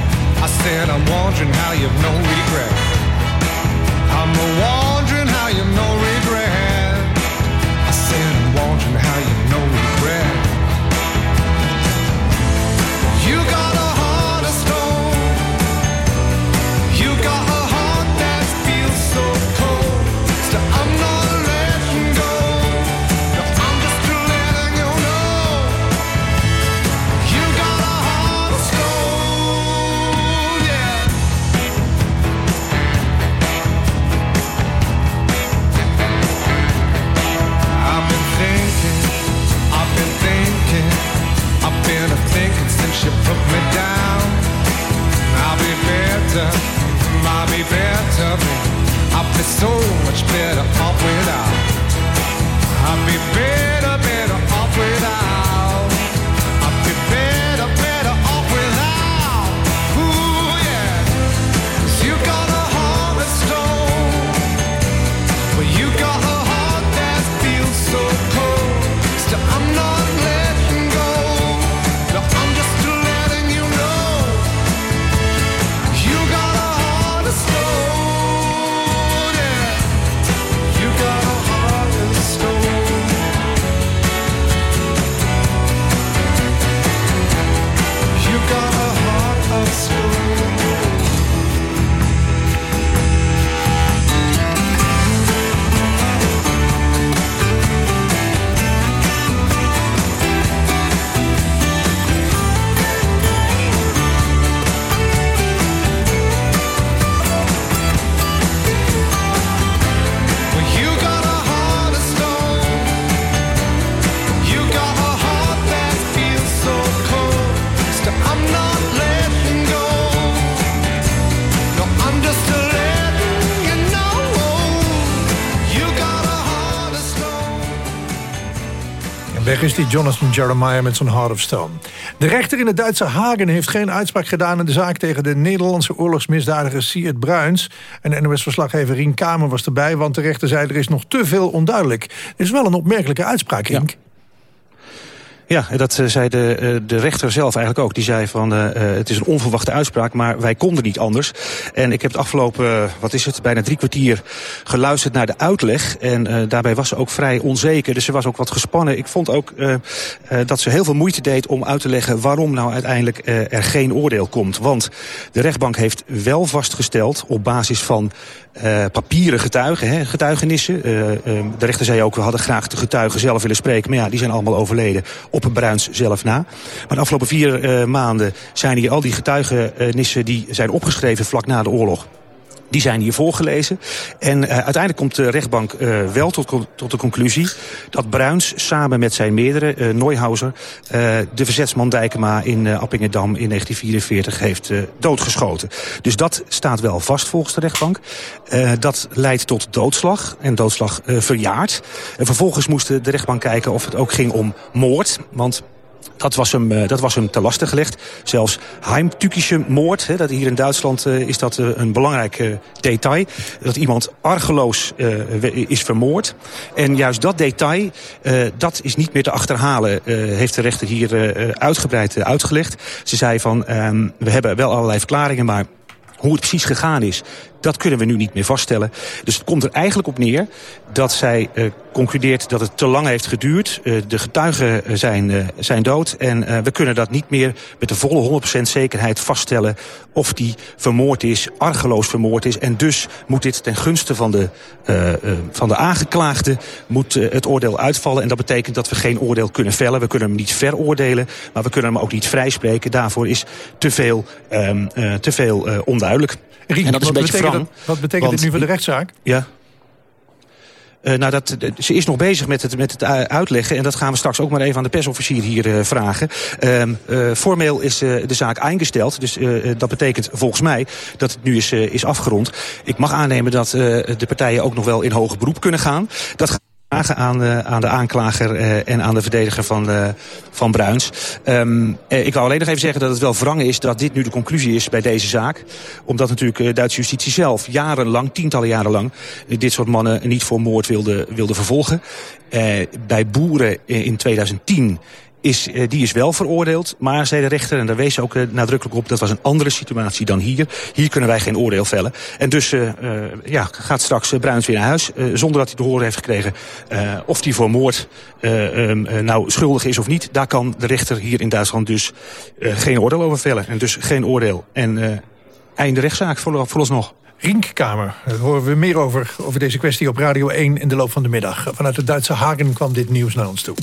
S16: I said I'm wondering how you've no regret. I'm a wondering
S2: Is die Jonathan Jeremiah met zijn Heart of Stone. De rechter in het Duitse Hagen heeft geen uitspraak gedaan... in de zaak tegen de Nederlandse oorlogsmisdadiger Siert Bruins. En NOS-verslaggever Rien Kamer was erbij... want de rechter zei er is nog te veel onduidelijk. Het is wel een opmerkelijke uitspraak, Rink.
S28: Ja, dat eh, zei de, eh, de rechter zelf eigenlijk ook. Die zei van eh, het is een onverwachte uitspraak, maar wij konden niet anders. En ik heb het afgelopen, wat is het, bijna drie kwartier geluisterd naar de uitleg. En daarbij was ze ook vrij onzeker, dus ze was ook wat gespannen. Ik vond ook dat ze heel veel moeite deed om uit te leggen waarom nou uiteindelijk er geen oordeel komt. Want de rechtbank heeft wel vastgesteld op basis van papieren getuigen, hè, getuigenissen. De rechter zei ook, we hadden graag de getuigen zelf willen spreken. Maar ja, die zijn allemaal overleden een Bruins zelf na. Maar de afgelopen vier eh, maanden zijn hier al die getuigenissen... die zijn opgeschreven vlak na de oorlog. Die zijn hier voorgelezen. En uh, uiteindelijk komt de rechtbank uh, wel tot, tot de conclusie... dat Bruins samen met zijn meerdere, uh, Neuhauser... uh, de verzetsman Dijkema in Appingedam in 1944 heeft doodgeschoten. Dus dat staat wel vast volgens de rechtbank. Dat leidt tot doodslag en doodslag verjaard. En vervolgens moest de rechtbank kijken of het ook ging om moord. Want dat was hem, uh, dat was hem te lastig gelegd. Zelfs heimtückische moord, hè, dat hier in Duitsland uh, is dat uh, een belangrijk detail. Dat iemand argeloos is vermoord. En juist dat detail, dat is niet meer te achterhalen, heeft de rechter hier uitgebreid uitgelegd. Ze zei van, um, we hebben wel allerlei verklaringen, maar hoe het precies gegaan is, dat kunnen we nu niet meer vaststellen. Dus het komt er eigenlijk op neer dat zij uh, concludeert dat het te lang heeft geduurd. Uh, de getuigen zijn, uh, zijn dood en we kunnen dat niet meer met de volle 100% zekerheid vaststellen of die vermoord is, argeloos vermoord is. En dus moet dit ten gunste van de, van de aangeklaagde moet, het oordeel uitvallen. En dat betekent dat we geen oordeel kunnen vellen. We kunnen hem niet veroordelen, maar we kunnen hem ook niet vrijspreken. Daarvoor is te veel, um, te veel onduidelijk.
S2: Riek,
S28: en dat is een beetje
S2: wrang. Wat betekent
S28: want,
S2: dit nu voor de rechtszaak?
S28: Ja. Uh, nou, dat, ze is nog bezig met het, met het uitleggen. En dat gaan we straks ook maar even aan de persofficier hier uh, vragen. Uh, uh, formeel is de zaak eingesteld. Dus dat betekent volgens mij dat het nu is, is afgerond. Ik mag aannemen dat de partijen ook nog wel in hoger beroep kunnen gaan. Dat vragen aan de, aan de aanklager uh, en aan de verdediger van, uh, van Bruins. Um, ik wou alleen nog even zeggen dat het wel wrangen is dat dit nu de conclusie is bij deze zaak. Omdat natuurlijk uh, Duitse justitie zelf jarenlang, tientallen jaren lang... Dit soort mannen niet voor moord wilde, wilde vervolgen. Uh, bij boeren in 2010 is, uh, die is wel veroordeeld. Maar, zei de rechter, en daar wees ze ook uh, nadrukkelijk op... dat was een andere situatie dan hier. Hier kunnen wij geen oordeel vellen. En dus uh, ja, gaat straks Bruins weer naar huis... zonder dat hij te horen heeft gekregen... of hij voor moord um, nou schuldig is of niet. Daar kan de rechter hier in Duitsland dus geen oordeel over vellen. En dus geen oordeel. En einde rechtszaak vooralsnog.
S2: Rinkkamer. Daar horen we meer over, over deze kwestie op Radio 1 in de loop van de middag. Vanuit het Duitse Hagen kwam dit nieuws naar ons toe.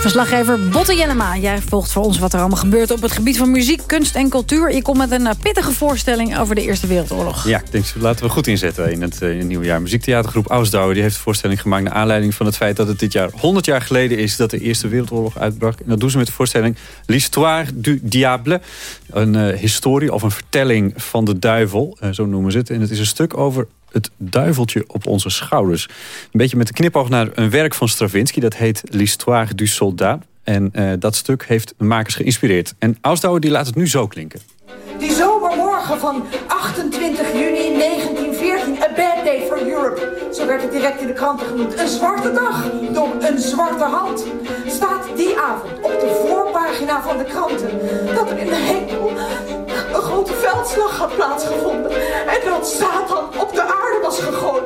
S3: Verslaggever Botte Jellema, jij volgt voor ons wat er allemaal gebeurt... op het gebied van muziek, kunst en cultuur. Je komt met een pittige voorstelling over de Eerste Wereldoorlog.
S29: Ja, ik denk, laten we goed inzetten in het, in het nieuwe jaar. Muziektheatergroep Ausdauer die heeft een voorstelling gemaakt... naar aanleiding van het feit dat het dit jaar 100 jaar geleden is... dat de Eerste Wereldoorlog uitbrak. En dat doen ze met de voorstelling L'Histoire du Diable. Een uh, historie of een vertelling van de duivel, zo noemen ze het. En het is een stuk over het duiveltje op onze schouders. Een beetje met de knipoog naar een werk van Stravinsky. Dat heet L'Histoire du Soldat. En uh, dat stuk heeft de makers geïnspireerd. En Ausdauer die laat het nu zo klinken.
S30: Die zomermorgen van 28 juni 1914, a bad day for Europe. Zo werd het direct in de kranten genoemd. Een zwarte dag door een zwarte hand. Staat die avond op de voorpagina van de kranten dat er in de hemel een grote veldslag had plaatsgevonden. En dat Satan op de aarde was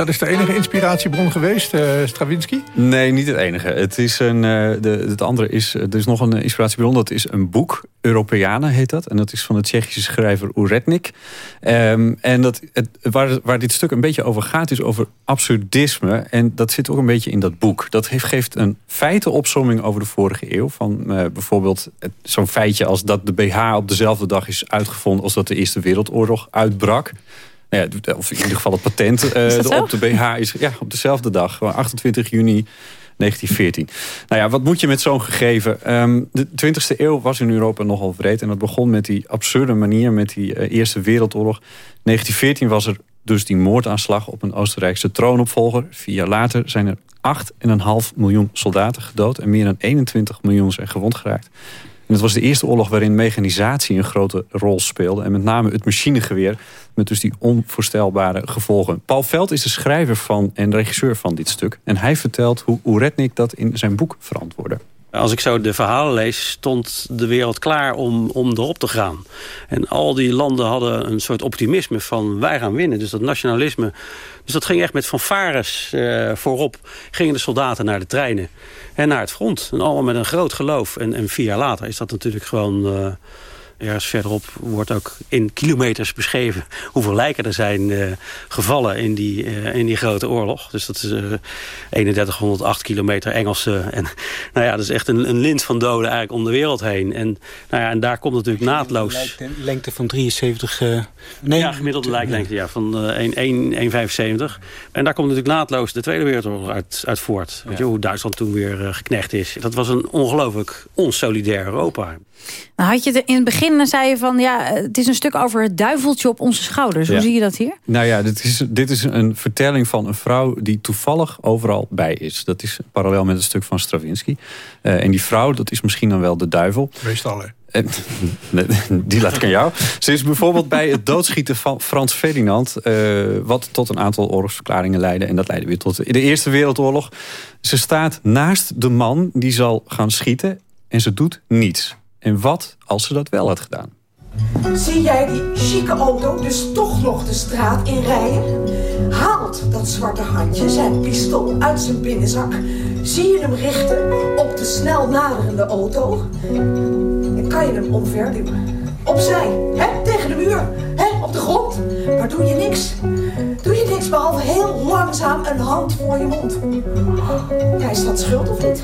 S30: dat
S2: is de enige inspiratiebron geweest, uh, Stravinsky?
S29: Nee, niet het enige. Het, is een, uh, de, het andere is, er is nog een inspiratiebron. Dat is een boek, Europeanen heet dat. En dat is van de Tsjechische schrijver Uretnik. Um, en dat, het, waar, waar dit stuk een beetje over gaat, is over absurdisme. En dat zit ook een beetje in dat boek. Dat heeft, geeft een feitenopsomming over de vorige eeuw. Van uh, bijvoorbeeld zo'n feitje als dat de BH op dezelfde dag is uitgevonden... als dat de Eerste Wereldoorlog uitbrak. Nou ja, of in ieder geval het patent uh, op de BH is ja, op dezelfde dag, 28 juni 1914. Nou ja, wat moet je met zo'n gegeven? Um, de 20e eeuw was in Europa nogal vreed. En dat begon met die absurde manier, met die uh, Eerste Wereldoorlog. 1914 was er dus die moordaanslag op een Oostenrijkse troonopvolger. Vier jaar later zijn er 8,5 miljoen soldaten gedood. En meer dan 21 miljoen zijn gewond geraakt. Het was de eerste oorlog waarin mechanisatie een grote rol speelde. En met name het machinegeweer. Met dus die onvoorstelbare gevolgen. Paul Veld is de schrijver van en regisseur van dit stuk. En hij vertelt hoe Uretnik dat in zijn boek verantwoordde.
S31: Als ik zo de verhalen lees, stond de wereld klaar om, om erop te gaan. En al die landen hadden een soort optimisme van wij gaan winnen. Dus dat nationalisme. Dus dat ging echt met fanfares eh, voorop. Gingen de soldaten naar de treinen en naar het front. En allemaal met een groot geloof. En, en vier jaar later is dat natuurlijk gewoon... eh, ergens verderop wordt ook in kilometers beschreven... [LAUGHS] hoeveel lijken er zijn eh, gevallen in die, eh, in die grote oorlog. Dus dat is eh 3108 kilometer Engelse. [LAUGHS] En nou ja, dat is echt een, een lint van doden eigenlijk om de wereld heen. En, nou ja, en daar komt natuurlijk naadloos...
S32: Lengte van 73... eh, nee,
S31: ja, gemiddelde lijklengte ja, van eh 1 1 1,75. En daar komt natuurlijk naadloos de Tweede Wereldoorlog uit, uit voort. Weet je, hoe Duitsland toen weer geknecht is. Dat was een ongelooflijk onsolidair Europa.
S3: Nou, had je het in het begin, dan zei je van... ja, het is een stuk over het duiveltje op onze schouders. Hoe
S29: Ja.
S3: zie je dat hier?
S29: Nou ja, dit is, dit is een vertelling van een vrouw die toevallig overal bij is. Dat is parallel met een stuk van Stravinsky. Eh, en die vrouw, dat is misschien dan wel de duivel.
S2: Meestal, hè. [LAUGHS]
S29: Die laat ik aan jou. Ze is bijvoorbeeld bij het doodschieten van Frans Ferdinand... eh, wat tot een aantal oorlogsverklaringen leidde. En dat leidde weer tot de Eerste Wereldoorlog. Ze staat naast de man die zal gaan schieten... en ze doet niets. En wat als ze dat wel had gedaan?
S30: Zie jij die chique auto dus toch nog de straat in rijden? Haalt dat zwarte handje zijn pistool uit zijn binnenzak. Zie je hem richten op de snel naderende auto? Dan kan je hem omverduwen. Opzij, hè? tegen de muur, hè? op de grond. Maar doe je niks. Doe je niks behalve heel langzaam een hand voor je mond. Ja, is dat schuld of niet?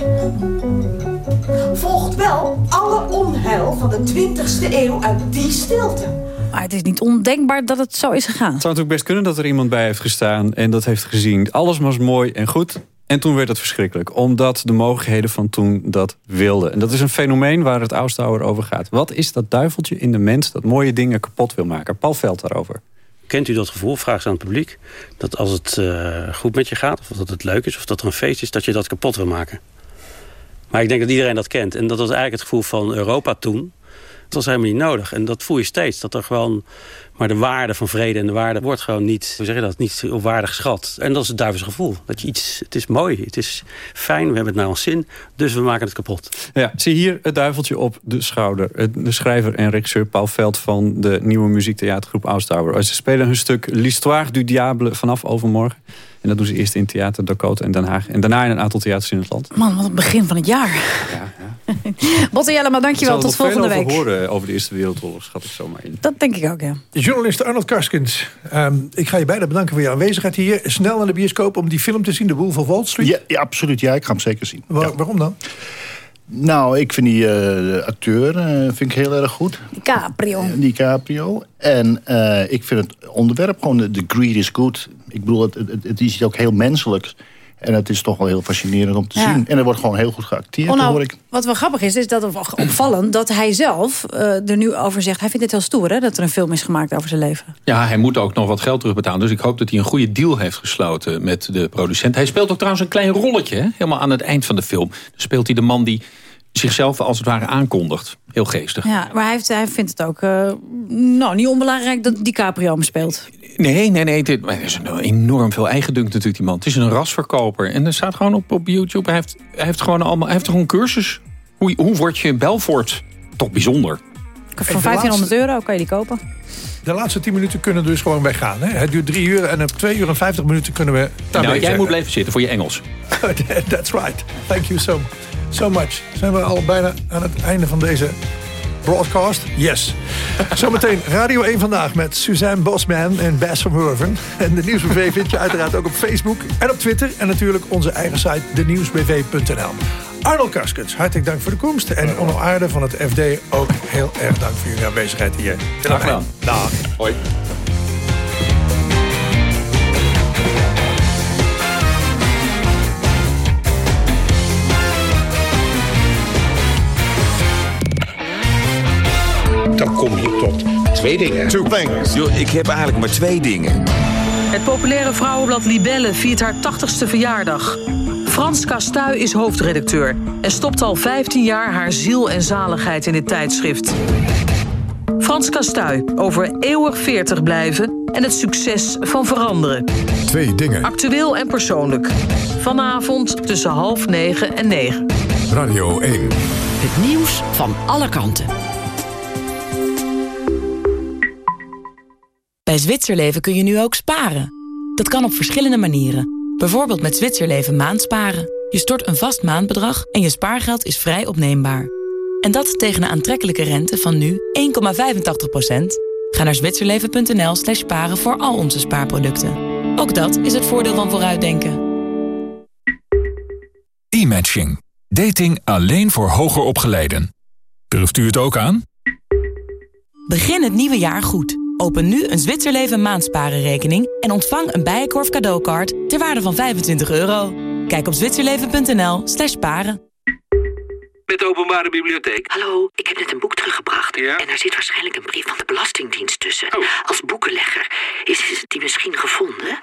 S30: Volgt wel alle onheil van de 20ste eeuw uit die stilte.
S3: Maar het is niet ondenkbaar dat het zo is gegaan.
S29: Het zou natuurlijk best kunnen dat er iemand bij heeft gestaan... en dat heeft gezien. Alles was mooi en goed. En toen werd het verschrikkelijk. Omdat de mogelijkheden van toen dat wilden. En dat is een fenomeen waar het Ausdauer over gaat. Wat is dat duiveltje in de mens dat mooie dingen kapot wil maken? Paul Veld daarover.
S31: Kent u dat gevoel, vraag ze aan het publiek... dat als het eh, goed met je gaat, of dat het leuk is... of dat er een feest is, dat je dat kapot wil maken? Maar ik denk dat iedereen dat kent. En dat was eigenlijk het gevoel van Europa toen. Het was helemaal niet nodig. En dat voel je steeds. Dat er gewoon... Maar de waarde van vrede en de waarde wordt gewoon niet... Hoe zeg je dat? Niet op waarde geschat. En dat is het duivelse gevoel. Dat je iets... Het is mooi. Het is fijn. We hebben het naar ons zin. Dus we maken het kapot.
S29: Ja, zie hier het duiveltje op de schouder. De schrijver en regisseur Paul Veld van de nieuwe muziektheatergroep Ausdauer. Ze spelen hun stuk L'Histoire du Diable vanaf overmorgen. En dat doen ze eerst in Theater Dakota in Den Haag. En daarna in een aantal theaters in het land.
S3: Man, wat een begin van het jaar. [LAUGHS] Botte Jellema, dankjewel. Tot volgende week.
S29: Ik zal er nog veel over horen over de Eerste Wereldoorlog, schat ik zomaar in.
S3: Dat denk ik ook, ja.
S2: Journalist Arnold Karskens, ehm, ik ga je beiden bedanken voor je aanwezigheid hier. Snel naar de bioscoop om die film te zien, The Wolf of Wall Street.
S33: Ja, ja, absoluut. Ja, ik ga hem zeker zien.
S2: Waar- Waarom dan?
S33: Nou, ik vind die eh, acteur eh, vind ik heel erg goed.
S3: Caprio.
S33: DiCaprio. En eh, ik vind het onderwerp gewoon, de, de greed is good. Ik bedoel, het, het, het is ook heel menselijk. En het is toch wel heel fascinerend om te
S3: Ja.
S33: zien. En er wordt gewoon heel goed geacteerd,
S3: Oh, nou,
S33: hoor ik.
S3: Wat wel grappig is, is dat opvallend dat hij zelf eh, er nu over zegt. Hij vindt het heel stoer hè, dat er een film is gemaakt over zijn leven.
S12: Ja, hij moet ook nog wat geld terugbetalen. Dus ik hoop dat hij een goede deal heeft gesloten met de producent. Hij speelt ook trouwens een klein rolletje, hè? helemaal aan het eind van de film. Dan speelt hij de man die zichzelf als het ware aankondigt. Heel geestig.
S3: Ja, maar hij, heeft, hij vindt het ook eh, nou, niet onbelangrijk dat DiCaprio hem speelt.
S12: Nee, nee, nee. Dit, maar er is een enorm veel eigendunk natuurlijk, die man. Het is een rasverkoper. En er staat gewoon op, op YouTube. Hij heeft, hij heeft gewoon allemaal. Hij heeft gewoon een cursus. Hoe, hoe word je Belfort? Toch bijzonder.
S3: Voor 1500 euro kan je die kopen.
S2: De laatste 10 minuten kunnen dus gewoon weggaan. Hè? Het duurt 3 uur en op 2 uur en 50 minuten kunnen we
S12: Nou, jij
S2: zeggen.
S12: moet blijven zitten voor je Engels. [LAUGHS]
S2: That's right. Thank you so, so much. Zijn we al bijna aan het einde van deze broadcast? Yes. [LAUGHS] Zometeen Radio 1 Vandaag met Suzanne Bosman en Bas van Hurven. En de Nieuwsbv vind je uiteraard ook op Facebook en op Twitter. En natuurlijk onze eigen site, denieuwsbv.nl. Arnold Karskens, hartelijk dank voor de komst. En Onno Aarde van het FD ook heel erg dank voor jullie aanwezigheid hier.
S12: Graag gedaan.
S2: Dag.
S12: Hoi.
S34: Twee dingen. Two things.
S35: ik heb eigenlijk maar twee dingen.
S36: Het populaire vrouwenblad Libelle viert haar 80ste verjaardag.
S37: Frans Kastuy is hoofdredacteur en stopt al 15 jaar haar ziel en zaligheid in dit tijdschrift. Frans Kastuy over eeuwig 40 blijven en het succes van veranderen.
S38: Twee dingen.
S37: Actueel en persoonlijk. Vanavond tussen half negen en negen.
S38: Radio 1.
S39: Het nieuws van alle kanten.
S18: Bij Zwitserleven kun je nu ook sparen. Dat kan op verschillende manieren. Bijvoorbeeld met Zwitserleven maandsparen. Je stort een vast maandbedrag en je spaargeld is vrij opneembaar. En dat tegen een aantrekkelijke rente van nu 1,85%. Ga naar zwitserleven.nl slash sparen voor al onze spaarproducten. Ook dat is het voordeel van vooruitdenken.
S40: E-matching. Dating alleen voor hoger opgeleiden. Durft u het ook aan?
S18: Begin het nieuwe jaar goed. Open nu een Zwitserleven maandsparenrekening en ontvang een Bijenkorf cadeaukaart ter waarde van 25 euro. Kijk op zwitserleven.nl slash paren.
S35: Met de openbare bibliotheek.
S39: Hallo, ik heb net een boek teruggebracht. En daar zit waarschijnlijk een brief van de Belastingdienst tussen. Als boekenlegger. Is die misschien gevonden?